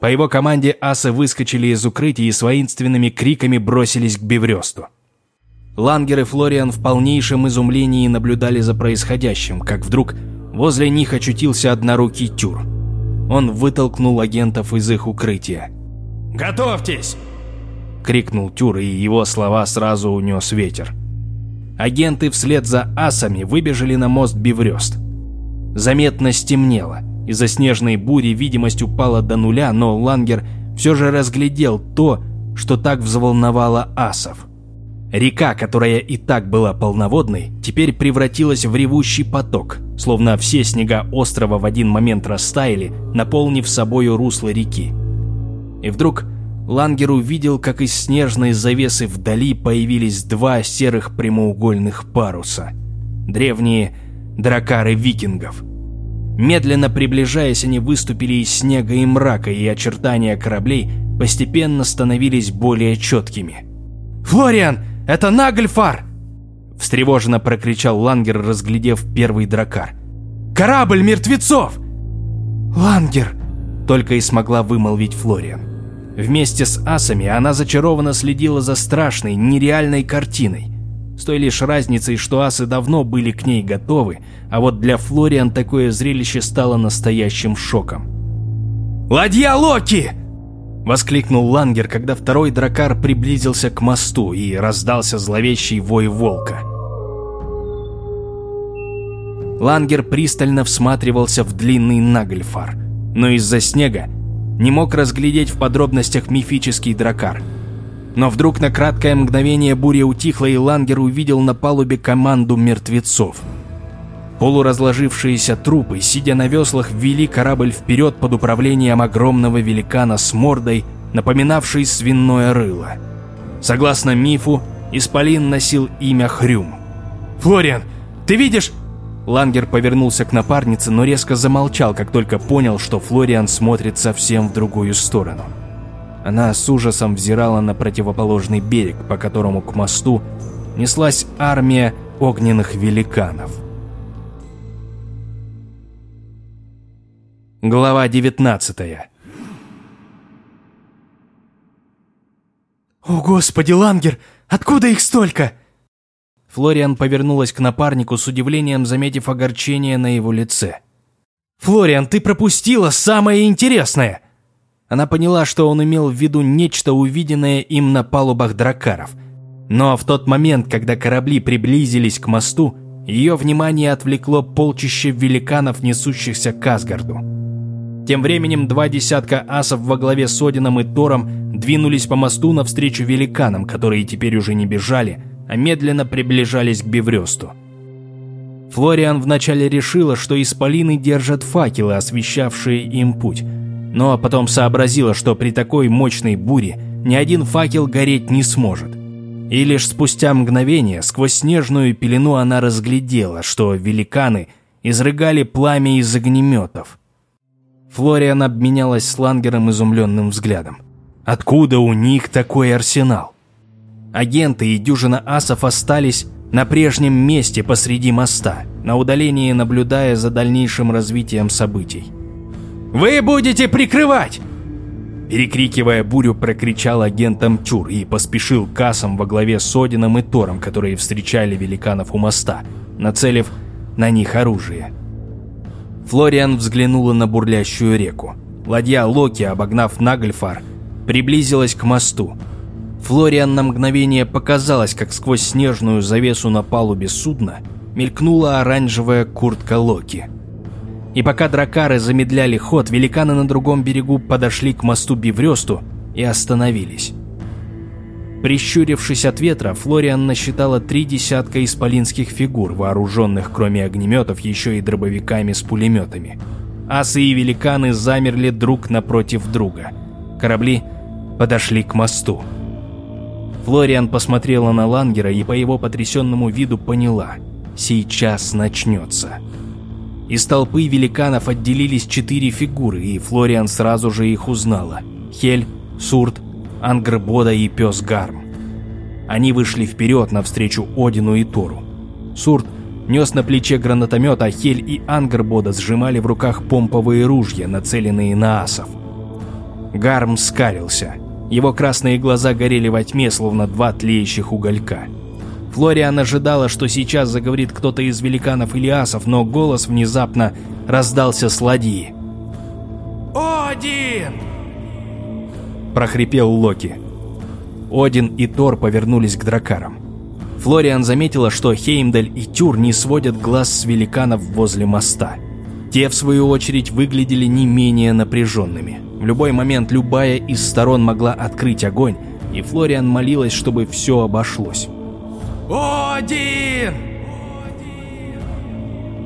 По его команде асы выскочили из укрытия и с воинственными криками бросились к Бевресту. Лангер и Флориан в полнейшем изумлении наблюдали за происходящим, как вдруг возле них очутился однорукий Тюр. Он вытолкнул агентов из их укрытия. «Готовьтесь!» — крикнул Тюр, и его слова сразу унес ветер. Агенты вслед за асами выбежали на мост Биврёст. Заметно стемнело. Из-за снежной бури видимость упала до нуля, но Лангер все же разглядел то, что так взволновало асов. Река, которая и так была полноводной, теперь превратилась в ревущий поток, словно все снега острова в один момент растаяли, наполнив собою русло реки. И вдруг Лангер увидел, как из снежной завесы вдали появились два серых прямоугольных паруса. Древние дракары викингов. Медленно приближаясь, они выступили из снега и мрака, и очертания кораблей постепенно становились более четкими. «Флориан, это Нагльфар!» Встревоженно прокричал Лангер, разглядев первый дракар. «Корабль мертвецов!» «Лангер!» Только и смогла вымолвить Флориан. Вместе с асами она зачарованно следила за страшной, нереальной картиной. С той лишь разницей, что асы давно были к ней готовы, а вот для Флориан такое зрелище стало настоящим шоком. «Ладья Локи!» Воскликнул Лангер, когда второй дракар приблизился к мосту и раздался зловещий вой волка. Лангер пристально всматривался в длинный Нагльфар, но из-за снега не мог разглядеть в подробностях мифический дракар. Но вдруг на краткое мгновение буря утихла, и Лангер увидел на палубе команду мертвецов. Полуразложившиеся трупы, сидя на веслах, ввели корабль вперед под управлением огромного великана с мордой, напоминавшей свиное рыло. Согласно мифу, Исполин носил имя Хрюм. «Флориан, ты видишь?» Лангер повернулся к напарнице, но резко замолчал, как только понял, что Флориан смотрит совсем в другую сторону. Она с ужасом взирала на противоположный берег, по которому к мосту неслась армия огненных великанов. Глава 19 «О, Господи, Лангер, откуда их столько?» Флориан повернулась к напарнику с удивлением, заметив огорчение на его лице. «Флориан, ты пропустила самое интересное!» Она поняла, что он имел в виду нечто увиденное им на палубах дракаров. Но в тот момент, когда корабли приблизились к мосту, ее внимание отвлекло полчище великанов, несущихся к Асгарду. Тем временем два десятка асов во главе с Одином и Тором двинулись по мосту навстречу великанам, которые теперь уже не бежали, а медленно приближались к Бевресту. Флориан вначале решила, что исполины держат факелы, освещавшие им путь, но потом сообразила, что при такой мощной буре ни один факел гореть не сможет. И лишь спустя мгновение сквозь снежную пелену она разглядела, что великаны изрыгали пламя из огнеметов. Флориан обменялась с Лангером изумленным взглядом. Откуда у них такой арсенал? Агенты и дюжина асов остались на прежнем месте посреди моста, на удалении наблюдая за дальнейшим развитием событий. «Вы будете прикрывать!» Перекрикивая бурю, прокричал агентом Чур и поспешил к асам во главе с Одином и Тором, которые встречали великанов у моста, нацелив на них оружие. Флориан взглянула на бурлящую реку. Ладья Локи, обогнав Нагльфар, приблизилась к мосту, Флориан на мгновение показалось, как сквозь снежную завесу на палубе судна мелькнула оранжевая куртка Локи. И пока дракары замедляли ход, великаны на другом берегу подошли к мосту Бивресту и остановились. Прищурившись от ветра, Флориан насчитала три десятка исполинских фигур, вооруженных кроме огнеметов еще и дробовиками с пулеметами. Асы и великаны замерли друг напротив друга. Корабли подошли к мосту. Флориан посмотрела на Лангера и по его потрясенному виду поняла – сейчас начнется. Из толпы великанов отделились четыре фигуры, и Флориан сразу же их узнала – Хель, Сурт, Ангрбода и пес Гарм. Они вышли вперед навстречу Одину и Тору. Сурт нес на плече гранатомет, а Хель и Ангрбода сжимали в руках помповые ружья, нацеленные на асов. Гарм скалился – его красные глаза горели во тьме, словно два тлеющих уголька. Флориан ожидала, что сейчас заговорит кто-то из великанов или асов, но голос внезапно раздался с ладьи. «Один!» Прохрипел Локи. Один и Тор повернулись к дракарам. Флориан заметила, что Хеймдаль и Тюр не сводят глаз с великанов возле моста. Те, в свою очередь, выглядели не менее напряженными. В любой момент любая из сторон могла открыть огонь, и Флориан молилась, чтобы все обошлось. «Один!»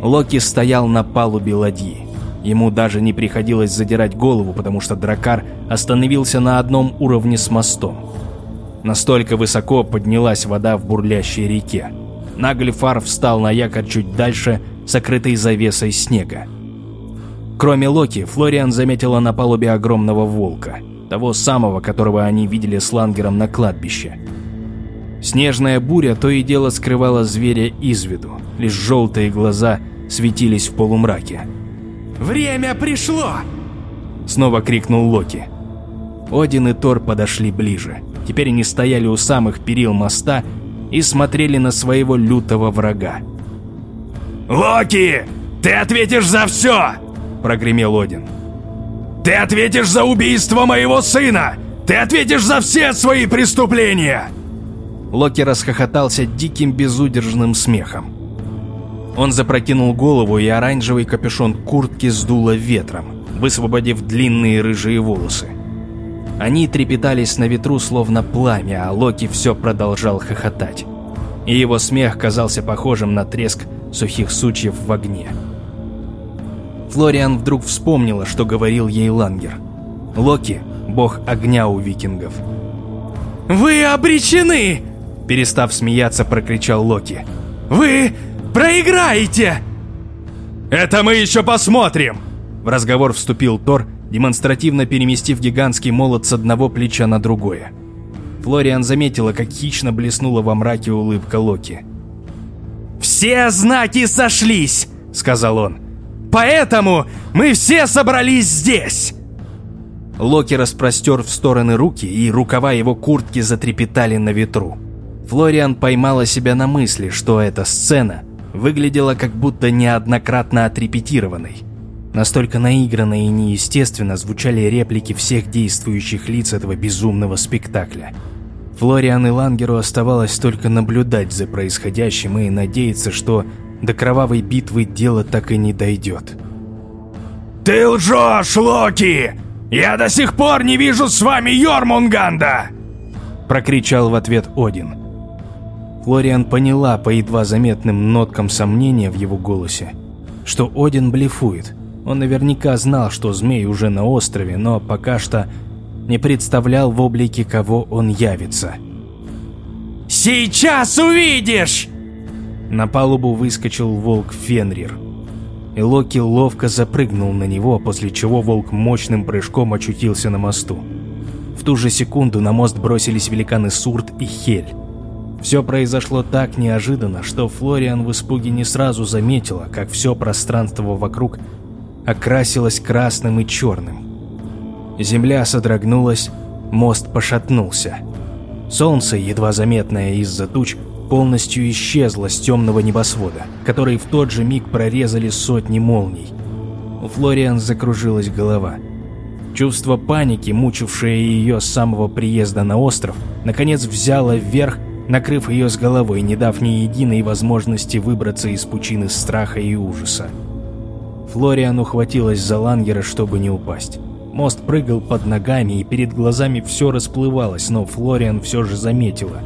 Локи стоял на палубе ладьи. Ему даже не приходилось задирать голову, потому что дракар остановился на одном уровне с мостом. Настолько высоко поднялась вода в бурлящей реке. Наглифар встал на якорь чуть дальше, сокрытой завесой снега. Кроме Локи, Флориан заметила на палубе огромного волка, того самого, которого они видели с Лангером на кладбище. Снежная буря то и дело скрывала зверя из виду, лишь желтые глаза светились в полумраке. «Время пришло!» Снова крикнул Локи. Один и Тор подошли ближе. Теперь они стояли у самых перил моста и смотрели на своего лютого врага. «Локи, ты ответишь за все!» прогремел Один. «Ты ответишь за убийство моего сына! Ты ответишь за все свои преступления!» Локи расхохотался диким безудержным смехом. Он запрокинул голову, и оранжевый капюшон куртки сдуло ветром, высвободив длинные рыжие волосы. Они трепетались на ветру, словно пламя, а Локи все продолжал хохотать. И его смех казался похожим на треск сухих сучьев в огне. Флориан вдруг вспомнила, что говорил ей Лангер. Локи – бог огня у викингов. «Вы обречены!» Перестав смеяться, прокричал Локи. «Вы проиграете!» «Это мы еще посмотрим!» В разговор вступил Тор, демонстративно переместив гигантский молот с одного плеча на другое. Флориан заметила, как хищно блеснула во мраке улыбка Локи. «Все знаки сошлись!» — сказал он. «Поэтому мы все собрались здесь!» Локи распростер в стороны руки, и рукава его куртки затрепетали на ветру. Флориан поймала себя на мысли, что эта сцена выглядела как будто неоднократно отрепетированной. Настолько наигранно и неестественно звучали реплики всех действующих лиц этого безумного спектакля. Флориан и Лангеру оставалось только наблюдать за происходящим и надеяться, что до кровавой битвы дело так и не дойдет. «Ты лжешь, Локи! Я до сих пор не вижу с вами Йормунганда!» Прокричал в ответ Один. Флориан поняла по едва заметным ноткам сомнения в его голосе, что Один блефует – он наверняка знал, что змей уже на острове, но пока что не представлял в облике, кого он явится. «Сейчас увидишь!» На палубу выскочил волк Фенрир. И Локи ловко запрыгнул на него, после чего волк мощным прыжком очутился на мосту. В ту же секунду на мост бросились великаны Сурт и Хель. Все произошло так неожиданно, что Флориан в испуге не сразу заметила, как все пространство вокруг окрасилась красным и черным. Земля содрогнулась, мост пошатнулся. Солнце, едва заметное из-за туч, полностью исчезло с темного небосвода, который в тот же миг прорезали сотни молний. У Флориан закружилась голова. Чувство паники, мучившее ее с самого приезда на остров, наконец взяло вверх, накрыв ее с головой, не дав ни единой возможности выбраться из пучины страха и ужаса. Флориан ухватилась за лангера, чтобы не упасть. Мост прыгал под ногами, и перед глазами все расплывалось, но Флориан все же заметила.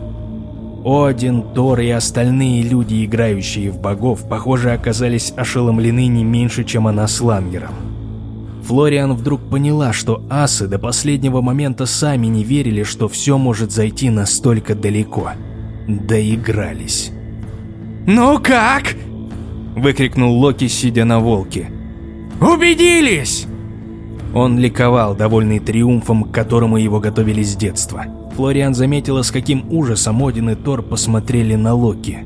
Один, Тор и остальные люди, играющие в богов, похоже, оказались ошеломлены не меньше, чем она с лангером. Флориан вдруг поняла, что асы до последнего момента сами не верили, что все может зайти настолько далеко. Доигрались. «Ну как?» – выкрикнул Локи, сидя на волке. «Убедились!» Он ликовал, довольный триумфом, к которому его готовили с детства. Флориан заметила, с каким ужасом Один и Тор посмотрели на Локи.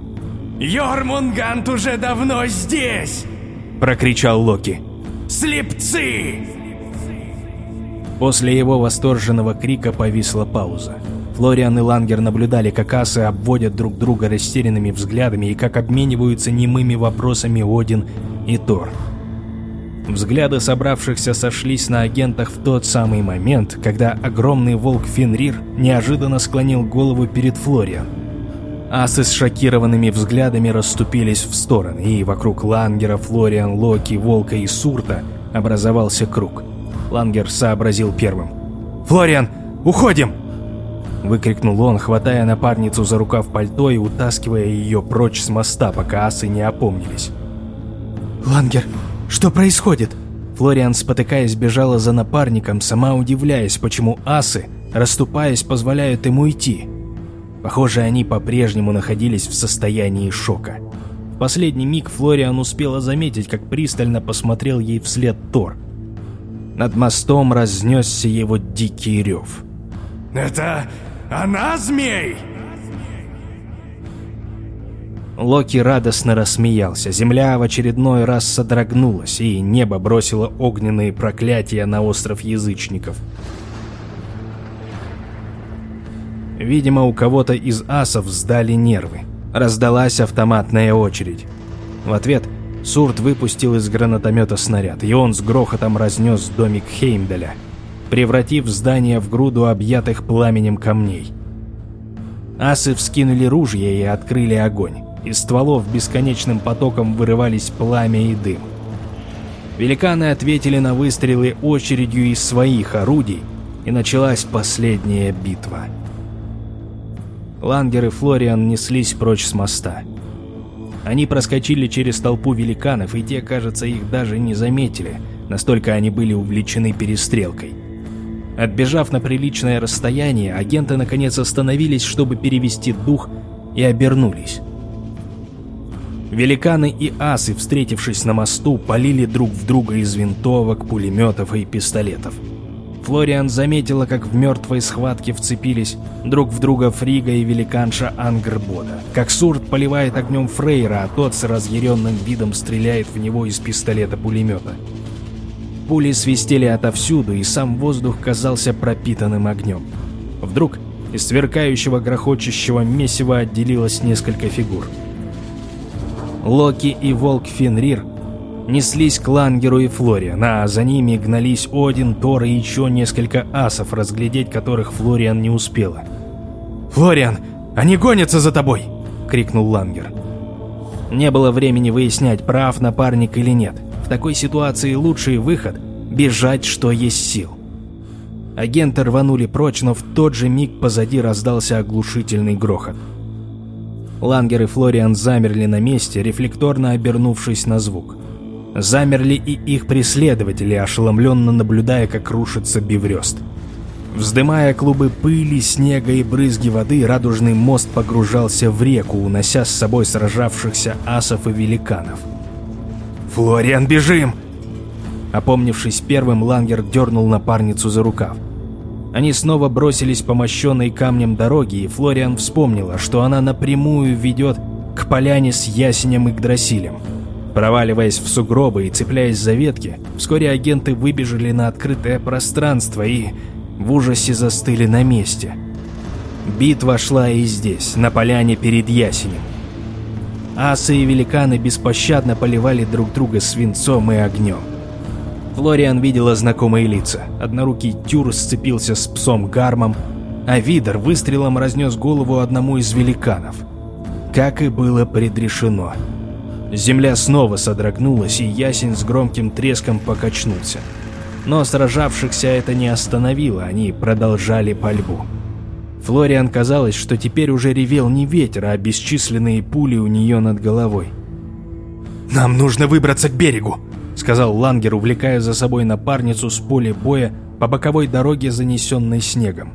«Йормунгант уже давно здесь!» – прокричал Локи. «Слепцы!» После его восторженного крика повисла пауза. Флориан и Лангер наблюдали, как асы обводят друг друга растерянными взглядами и как обмениваются немыми вопросами Один и Тор. Взгляды собравшихся сошлись на агентах в тот самый момент, когда огромный волк Фенрир неожиданно склонил голову перед Флориан. Асы с шокированными взглядами расступились в стороны, и вокруг Лангера, Флориан, Локи, Волка и Сурта образовался круг. Лангер сообразил первым. «Флориан, уходим!» Выкрикнул он, хватая напарницу за рукав пальто и утаскивая ее прочь с моста, пока асы не опомнились. «Лангер, что происходит?» Флориан, спотыкаясь, бежала за напарником, сама удивляясь, почему асы, расступаясь, позволяют ему идти. Похоже, они по-прежнему находились в состоянии шока. В последний миг Флориан успела заметить, как пристально посмотрел ей вслед Тор. Над мостом разнесся его дикий рев. «Это она, змей?» Локи радостно рассмеялся, земля в очередной раз содрогнулась, и небо бросило огненные проклятия на остров язычников. Видимо, у кого-то из асов сдали нервы. Раздалась автоматная очередь. В ответ Сурт выпустил из гранатомета снаряд, и он с грохотом разнес домик Хеймдаля, превратив здание в груду объятых пламенем камней. Асы вскинули ружья и открыли огонь. Из стволов бесконечным потоком вырывались пламя и дым. Великаны ответили на выстрелы очередью из своих орудий, и началась последняя битва. Лангер и Флориан неслись прочь с моста. Они проскочили через толпу великанов, и те, кажется, их даже не заметили, настолько они были увлечены перестрелкой. Отбежав на приличное расстояние, агенты наконец остановились, чтобы перевести дух, и обернулись. Великаны и асы, встретившись на мосту, полили друг в друга из винтовок, пулеметов и пистолетов. Флориан заметила, как в мертвой схватке вцепились друг в друга Фрига и великанша Ангрбода. Как Сурт поливает огнем Фрейра, а тот с разъяренным видом стреляет в него из пистолета-пулемета. Пули свистели отовсюду, и сам воздух казался пропитанным огнем. Вдруг из сверкающего грохочущего месива отделилось несколько фигур – Локи и Волк Фенрир неслись к Лангеру и Флориан, а за ними гнались Один, Тор и еще несколько асов, разглядеть которых Флориан не успела. «Флориан, они гонятся за тобой!» — крикнул Лангер. Не было времени выяснять, прав напарник или нет. В такой ситуации лучший выход — бежать, что есть сил. Агенты рванули прочь, но в тот же миг позади раздался оглушительный грохот. Лангер и Флориан замерли на месте, рефлекторно обернувшись на звук. Замерли и их преследователи, ошеломленно наблюдая, как рушится биврёст. Вздымая клубы пыли, снега и брызги воды, радужный мост погружался в реку, унося с собой сражавшихся асов и великанов. «Флориан, бежим!» Опомнившись первым, Лангер дернул напарницу за рукав. Они снова бросились по мощенной камнем дороге, и Флориан вспомнила, что она напрямую ведет к поляне с ясенем и гдрасилем. Проваливаясь в сугробы и цепляясь за ветки, вскоре агенты выбежали на открытое пространство и в ужасе застыли на месте. Битва шла и здесь, на поляне перед ясенем. Асы и великаны беспощадно поливали друг друга свинцом и огнем. Флориан видела знакомые лица. Однорукий Тюр сцепился с псом Гармом, а Видер выстрелом разнес голову одному из великанов. Как и было предрешено. Земля снова содрогнулась, и ясень с громким треском покачнулся. Но сражавшихся это не остановило, они продолжали пальбу. Флориан казалось, что теперь уже ревел не ветер, а бесчисленные пули у нее над головой. «Нам нужно выбраться к берегу!» — сказал Лангер, увлекая за собой напарницу с поля боя по боковой дороге, занесенной снегом.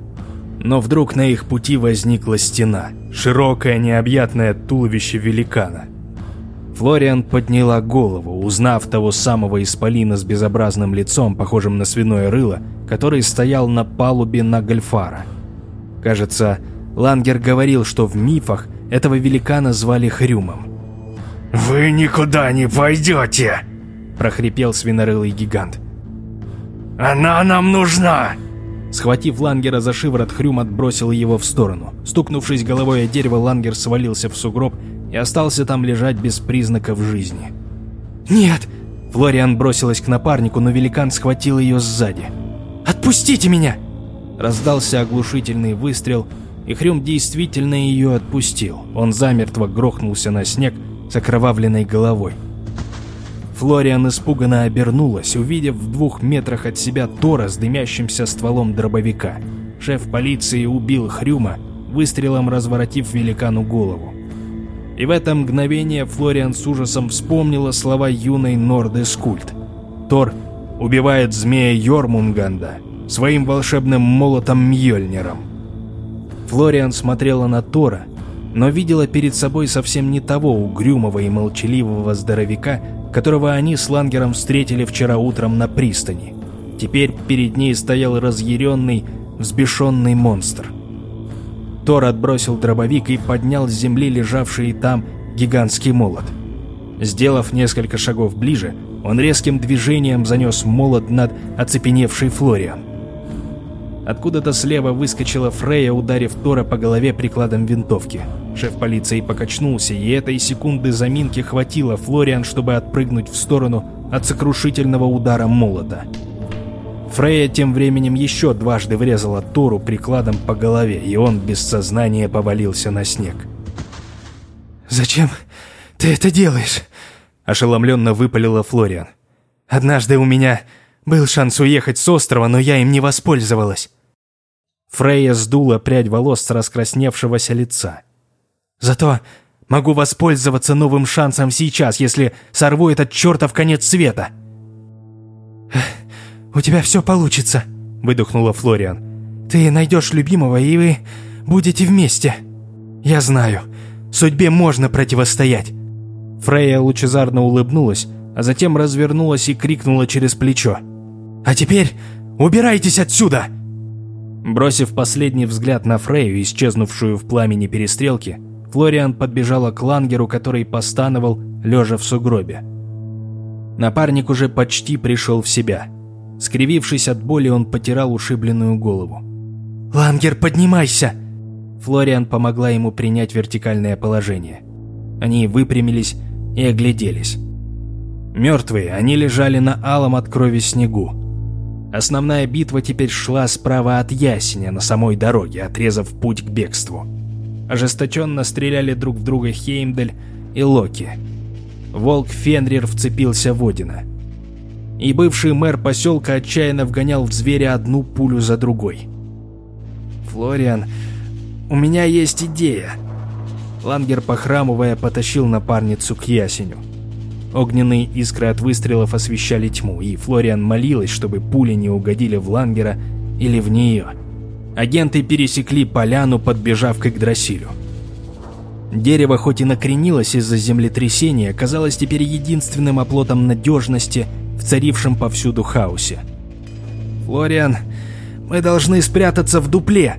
Но вдруг на их пути возникла стена, широкое необъятное туловище великана. Флориан подняла голову, узнав того самого исполина с безобразным лицом, похожим на свиное рыло, который стоял на палубе на Гольфара. Кажется, Лангер говорил, что в мифах этого великана звали Хрюмом. «Вы никуда не пойдете!» прохрипел свинорылый гигант. «Она нам нужна!» Схватив Лангера за шиворот, Хрюм отбросил его в сторону. Стукнувшись головой о дерево, Лангер свалился в сугроб и остался там лежать без признаков жизни. «Нет!» Флориан бросилась к напарнику, но великан схватил ее сзади. «Отпустите меня!» Раздался оглушительный выстрел, и Хрюм действительно ее отпустил. Он замертво грохнулся на снег с окровавленной головой. Флориан испуганно обернулась, увидев в двух метрах от себя Тора с дымящимся стволом дробовика. Шеф полиции убил Хрюма, выстрелом разворотив великану голову. И в это мгновение Флориан с ужасом вспомнила слова юной Норды Скульт. Тор убивает змея Йормунганда своим волшебным молотом Мьёльниром. Флориан смотрела на Тора, но видела перед собой совсем не того угрюмого и молчаливого здоровяка, которого они с Лангером встретили вчера утром на пристани. Теперь перед ней стоял разъяренный, взбешенный монстр. Тор отбросил дробовик и поднял с земли лежавший там гигантский молот. Сделав несколько шагов ближе, он резким движением занес молот над оцепеневшей Флориан. Откуда-то слева выскочила Фрея, ударив Тора по голове прикладом винтовки. Шеф полиции покачнулся, и этой секунды заминки хватило Флориан, чтобы отпрыгнуть в сторону от сокрушительного удара молота. Фрея тем временем еще дважды врезала Тору прикладом по голове, и он без сознания повалился на снег. «Зачем ты это делаешь?» – ошеломленно выпалила Флориан. «Однажды у меня был шанс уехать с острова, но я им не воспользовалась». Фрейя сдула прядь волос с раскрасневшегося лица. «Зато могу воспользоваться новым шансом сейчас, если сорву этот чертов конец света». «У тебя все получится», – выдохнула Флориан. «Ты найдешь любимого, и вы будете вместе. Я знаю, судьбе можно противостоять». Фрейя лучезарно улыбнулась, а затем развернулась и крикнула через плечо. «А теперь убирайтесь отсюда!» Бросив последний взгляд на Фрейю, исчезнувшую в пламени перестрелки, Флориан подбежала к Лангеру, который постановал, лежа в сугробе. Напарник уже почти пришел в себя. Скривившись от боли, он потирал ушибленную голову. «Лангер, поднимайся!» Флориан помогла ему принять вертикальное положение. Они выпрямились и огляделись. Мертвые, они лежали на алом от крови снегу. Основная битва теперь шла справа от Ясеня на самой дороге, отрезав путь к бегству. Ожесточенно стреляли друг в друга Хеймдель и Локи. Волк Фенрир вцепился в Одина. И бывший мэр поселка отчаянно вгонял в зверя одну пулю за другой. «Флориан, у меня есть идея», Лангер, похрамывая, потащил напарницу к ясеню. Огненные искры от выстрелов освещали тьму, и Флориан молилась, чтобы пули не угодили в Лангера или в нее. Агенты пересекли поляну, подбежав к Игдрасилю. Дерево хоть и накренилось из-за землетрясения, казалось теперь единственным оплотом надежности в царившем повсюду хаосе. «Флориан, мы должны спрятаться в дупле!»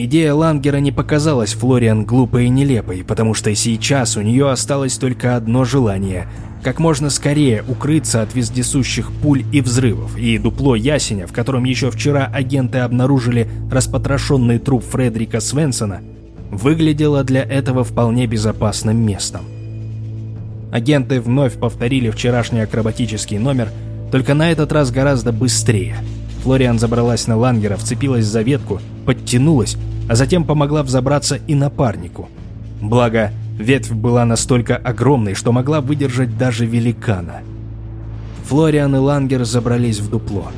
Идея Лангера не показалась Флориан глупой и нелепой, потому что сейчас у нее осталось только одно желание – как можно скорее укрыться от вездесущих пуль и взрывов, и дупло ясеня, в котором еще вчера агенты обнаружили распотрошенный труп Фредерика Свенсона, выглядело для этого вполне безопасным местом. Агенты вновь повторили вчерашний акробатический номер, только на этот раз гораздо быстрее – Флориан забралась на Лангера, вцепилась за ветку, подтянулась, а затем помогла взобраться и напарнику. Благо, ветвь была настолько огромной, что могла выдержать даже великана. Флориан и Лангер забрались в дупло.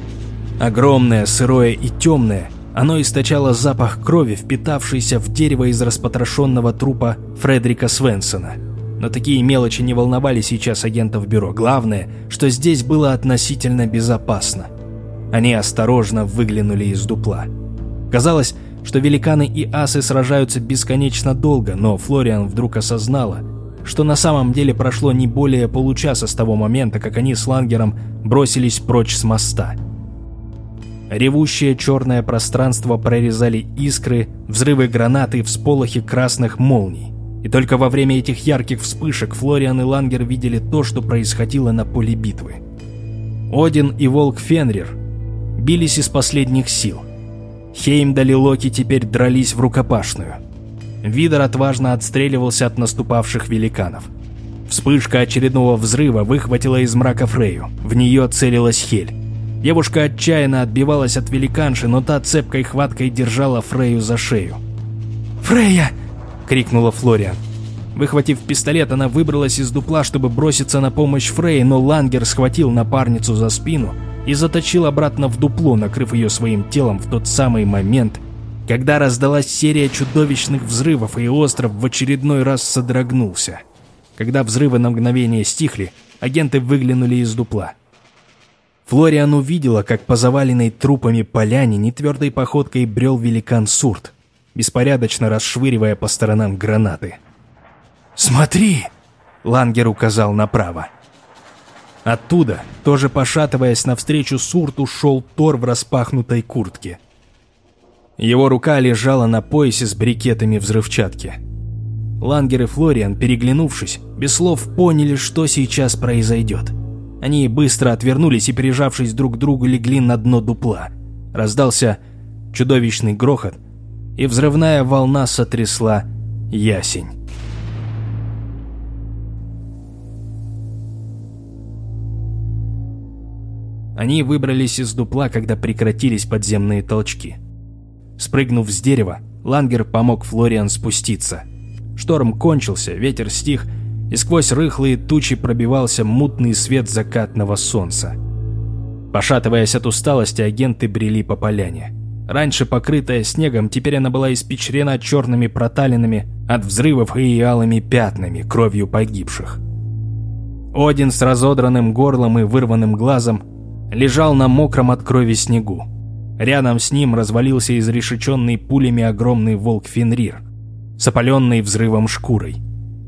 Огромное, сырое и темное, оно источало запах крови, впитавшейся в дерево из распотрошенного трупа Фредерика Свенсона. Но такие мелочи не волновали сейчас агентов бюро. Главное, что здесь было относительно безопасно – они осторожно выглянули из дупла. Казалось, что великаны и асы сражаются бесконечно долго, но Флориан вдруг осознала, что на самом деле прошло не более получаса с того момента, как они с Лангером бросились прочь с моста. Ревущее черное пространство прорезали искры, взрывы гранаты всполохи красных молний. И только во время этих ярких вспышек Флориан и Лангер видели то, что происходило на поле битвы. Один и Волк Фенрир бились из последних сил. Хеймдаль и Локи теперь дрались в рукопашную. Видер отважно отстреливался от наступавших великанов. Вспышка очередного взрыва выхватила из мрака Фрею. В нее целилась Хель. Девушка отчаянно отбивалась от великанши, но та цепкой хваткой держала Фрею за шею. «Фрея!» — крикнула Флориан. Выхватив пистолет, она выбралась из дупла, чтобы броситься на помощь Фрей, но Лангер схватил напарницу за спину и заточил обратно в дупло, накрыв ее своим телом в тот самый момент, когда раздалась серия чудовищных взрывов, и остров в очередной раз содрогнулся. Когда взрывы на мгновение стихли, агенты выглянули из дупла. Флориан увидела, как по заваленной трупами поляне нетвердой походкой брел великан Сурт, беспорядочно расшвыривая по сторонам гранаты. «Смотри!» — Лангер указал направо. Оттуда, тоже пошатываясь навстречу Сурту, шел Тор в распахнутой куртке. Его рука лежала на поясе с брикетами взрывчатки. Лангер и Флориан, переглянувшись, без слов поняли, что сейчас произойдет. Они быстро отвернулись и, прижавшись друг к другу, легли на дно дупла. Раздался чудовищный грохот, и взрывная волна сотрясла ясень. Они выбрались из дупла, когда прекратились подземные толчки. Спрыгнув с дерева, Лангер помог Флориан спуститься. Шторм кончился, ветер стих, и сквозь рыхлые тучи пробивался мутный свет закатного солнца. Пошатываясь от усталости, агенты брели по поляне. Раньше покрытая снегом, теперь она была испечрена черными проталинами от взрывов и алыми пятнами, кровью погибших. Один с разодранным горлом и вырванным глазом лежал на мокром от крови снегу. Рядом с ним развалился изрешеченный пулями огромный волк Фенрир, с взрывом шкурой.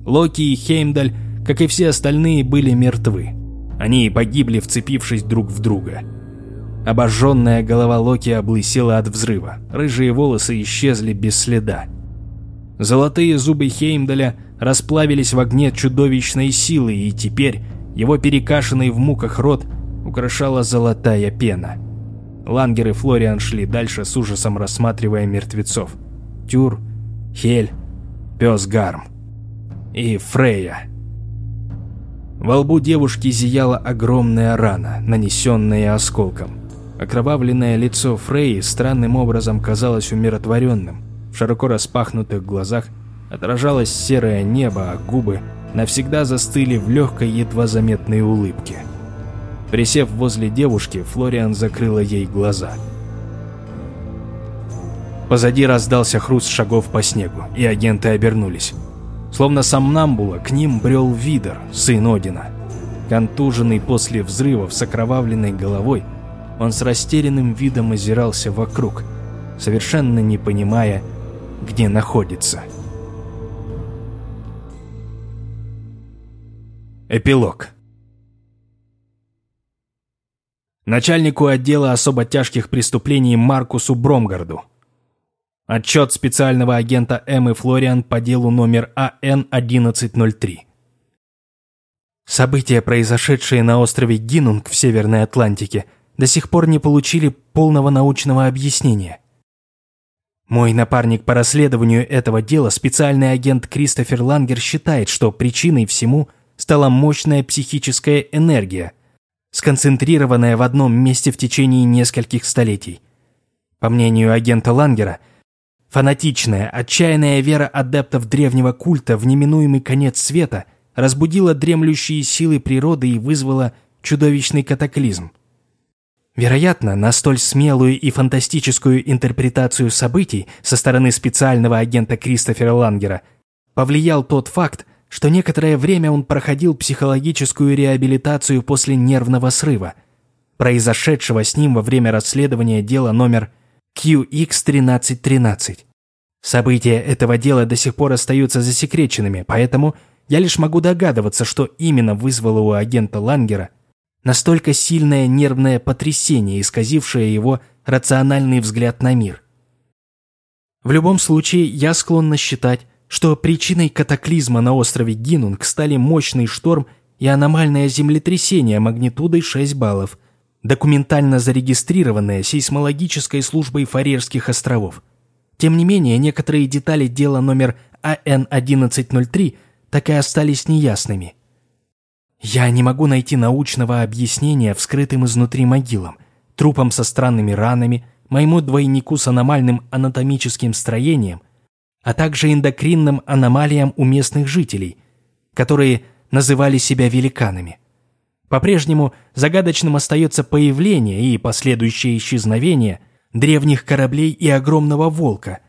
Локи и Хеймдаль, как и все остальные, были мертвы. Они погибли, вцепившись друг в друга. Обожженная голова Локи облысела от взрыва, рыжие волосы исчезли без следа. Золотые зубы Хеймдаля расплавились в огне чудовищной силы, и теперь его перекашенный в муках рот украшала золотая пена. Лангер и Флориан шли дальше с ужасом рассматривая мертвецов. Тюр, Хель, пес Гарм и Фрея. Во лбу девушки зияла огромная рана, нанесенная осколком. Окровавленное лицо Фреи странным образом казалось умиротворенным. В широко распахнутых глазах отражалось серое небо, а губы навсегда застыли в легкой, едва заметной улыбке. Присев возле девушки, Флориан закрыла ей глаза. Позади раздался хруст шагов по снегу, и агенты обернулись. Словно сомнамбула, к ним брел Видер, сын Одина. Контуженный после взрывов с окровавленной головой, он с растерянным видом озирался вокруг, совершенно не понимая, где находится. Эпилог Начальнику отдела особо тяжких преступлений Маркусу Бромгарду. Отчет специального агента Эммы Флориан по делу номер АН-1103. События, произошедшие на острове Гинунг в Северной Атлантике, до сих пор не получили полного научного объяснения. Мой напарник по расследованию этого дела, специальный агент Кристофер Лангер, считает, что причиной всему стала мощная психическая энергия, сконцентрированная в одном месте в течение нескольких столетий. По мнению агента Лангера, фанатичная, отчаянная вера адептов древнего культа в неминуемый конец света разбудила дремлющие силы природы и вызвала чудовищный катаклизм – Вероятно, на столь смелую и фантастическую интерпретацию событий со стороны специального агента Кристофера Лангера повлиял тот факт, что некоторое время он проходил психологическую реабилитацию после нервного срыва, произошедшего с ним во время расследования дела номер QX1313. События этого дела до сих пор остаются засекреченными, поэтому я лишь могу догадываться, что именно вызвало у агента Лангера – Настолько сильное нервное потрясение, исказившее его рациональный взгляд на мир. В любом случае, я склонна считать, что причиной катаклизма на острове Гинунг стали мощный шторм и аномальное землетрясение магнитудой 6 баллов, документально зарегистрированное сейсмологической службой Фарерских островов. Тем не менее, некоторые детали дела номер АН-1103 так и остались неясными – я не могу найти научного объяснения вскрытым изнутри могилам, трупам со странными ранами, моему двойнику с аномальным анатомическим строением, а также эндокринным аномалиям у местных жителей, которые называли себя великанами. По-прежнему загадочным остается появление и последующее исчезновение древних кораблей и огромного волка,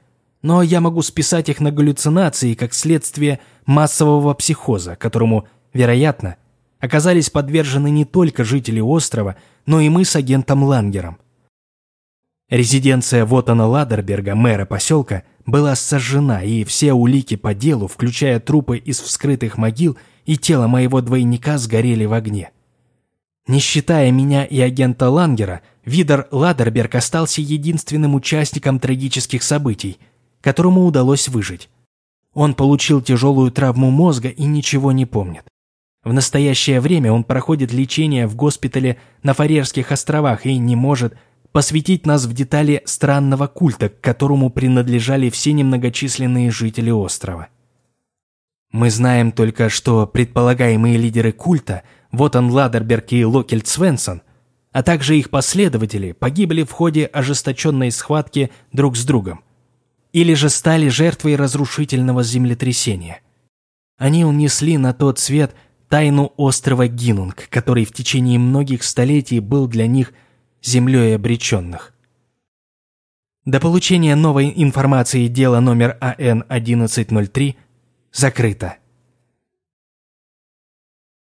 но я могу списать их на галлюцинации как следствие массового психоза, которому, вероятно, оказались подвержены не только жители острова, но и мы с агентом Лангером. Резиденция Вотана Ладерберга, мэра поселка, была сожжена, и все улики по делу, включая трупы из вскрытых могил и тело моего двойника, сгорели в огне. Не считая меня и агента Лангера, Видер Ладерберг остался единственным участником трагических событий, которому удалось выжить. Он получил тяжелую травму мозга и ничего не помнит. В настоящее время он проходит лечение в госпитале на Фарерских островах и не может посвятить нас в детали странного культа, к которому принадлежали все немногочисленные жители острова. Мы знаем только, что предполагаемые лидеры культа, вот он Ладерберг и Локельд Свенсон, а также их последователи погибли в ходе ожесточенной схватки друг с другом или же стали жертвой разрушительного землетрясения. Они унесли на тот свет тайну острова Гинунг, который в течение многих столетий был для них землей обреченных. До получения новой информации дело номер АН-1103 закрыто.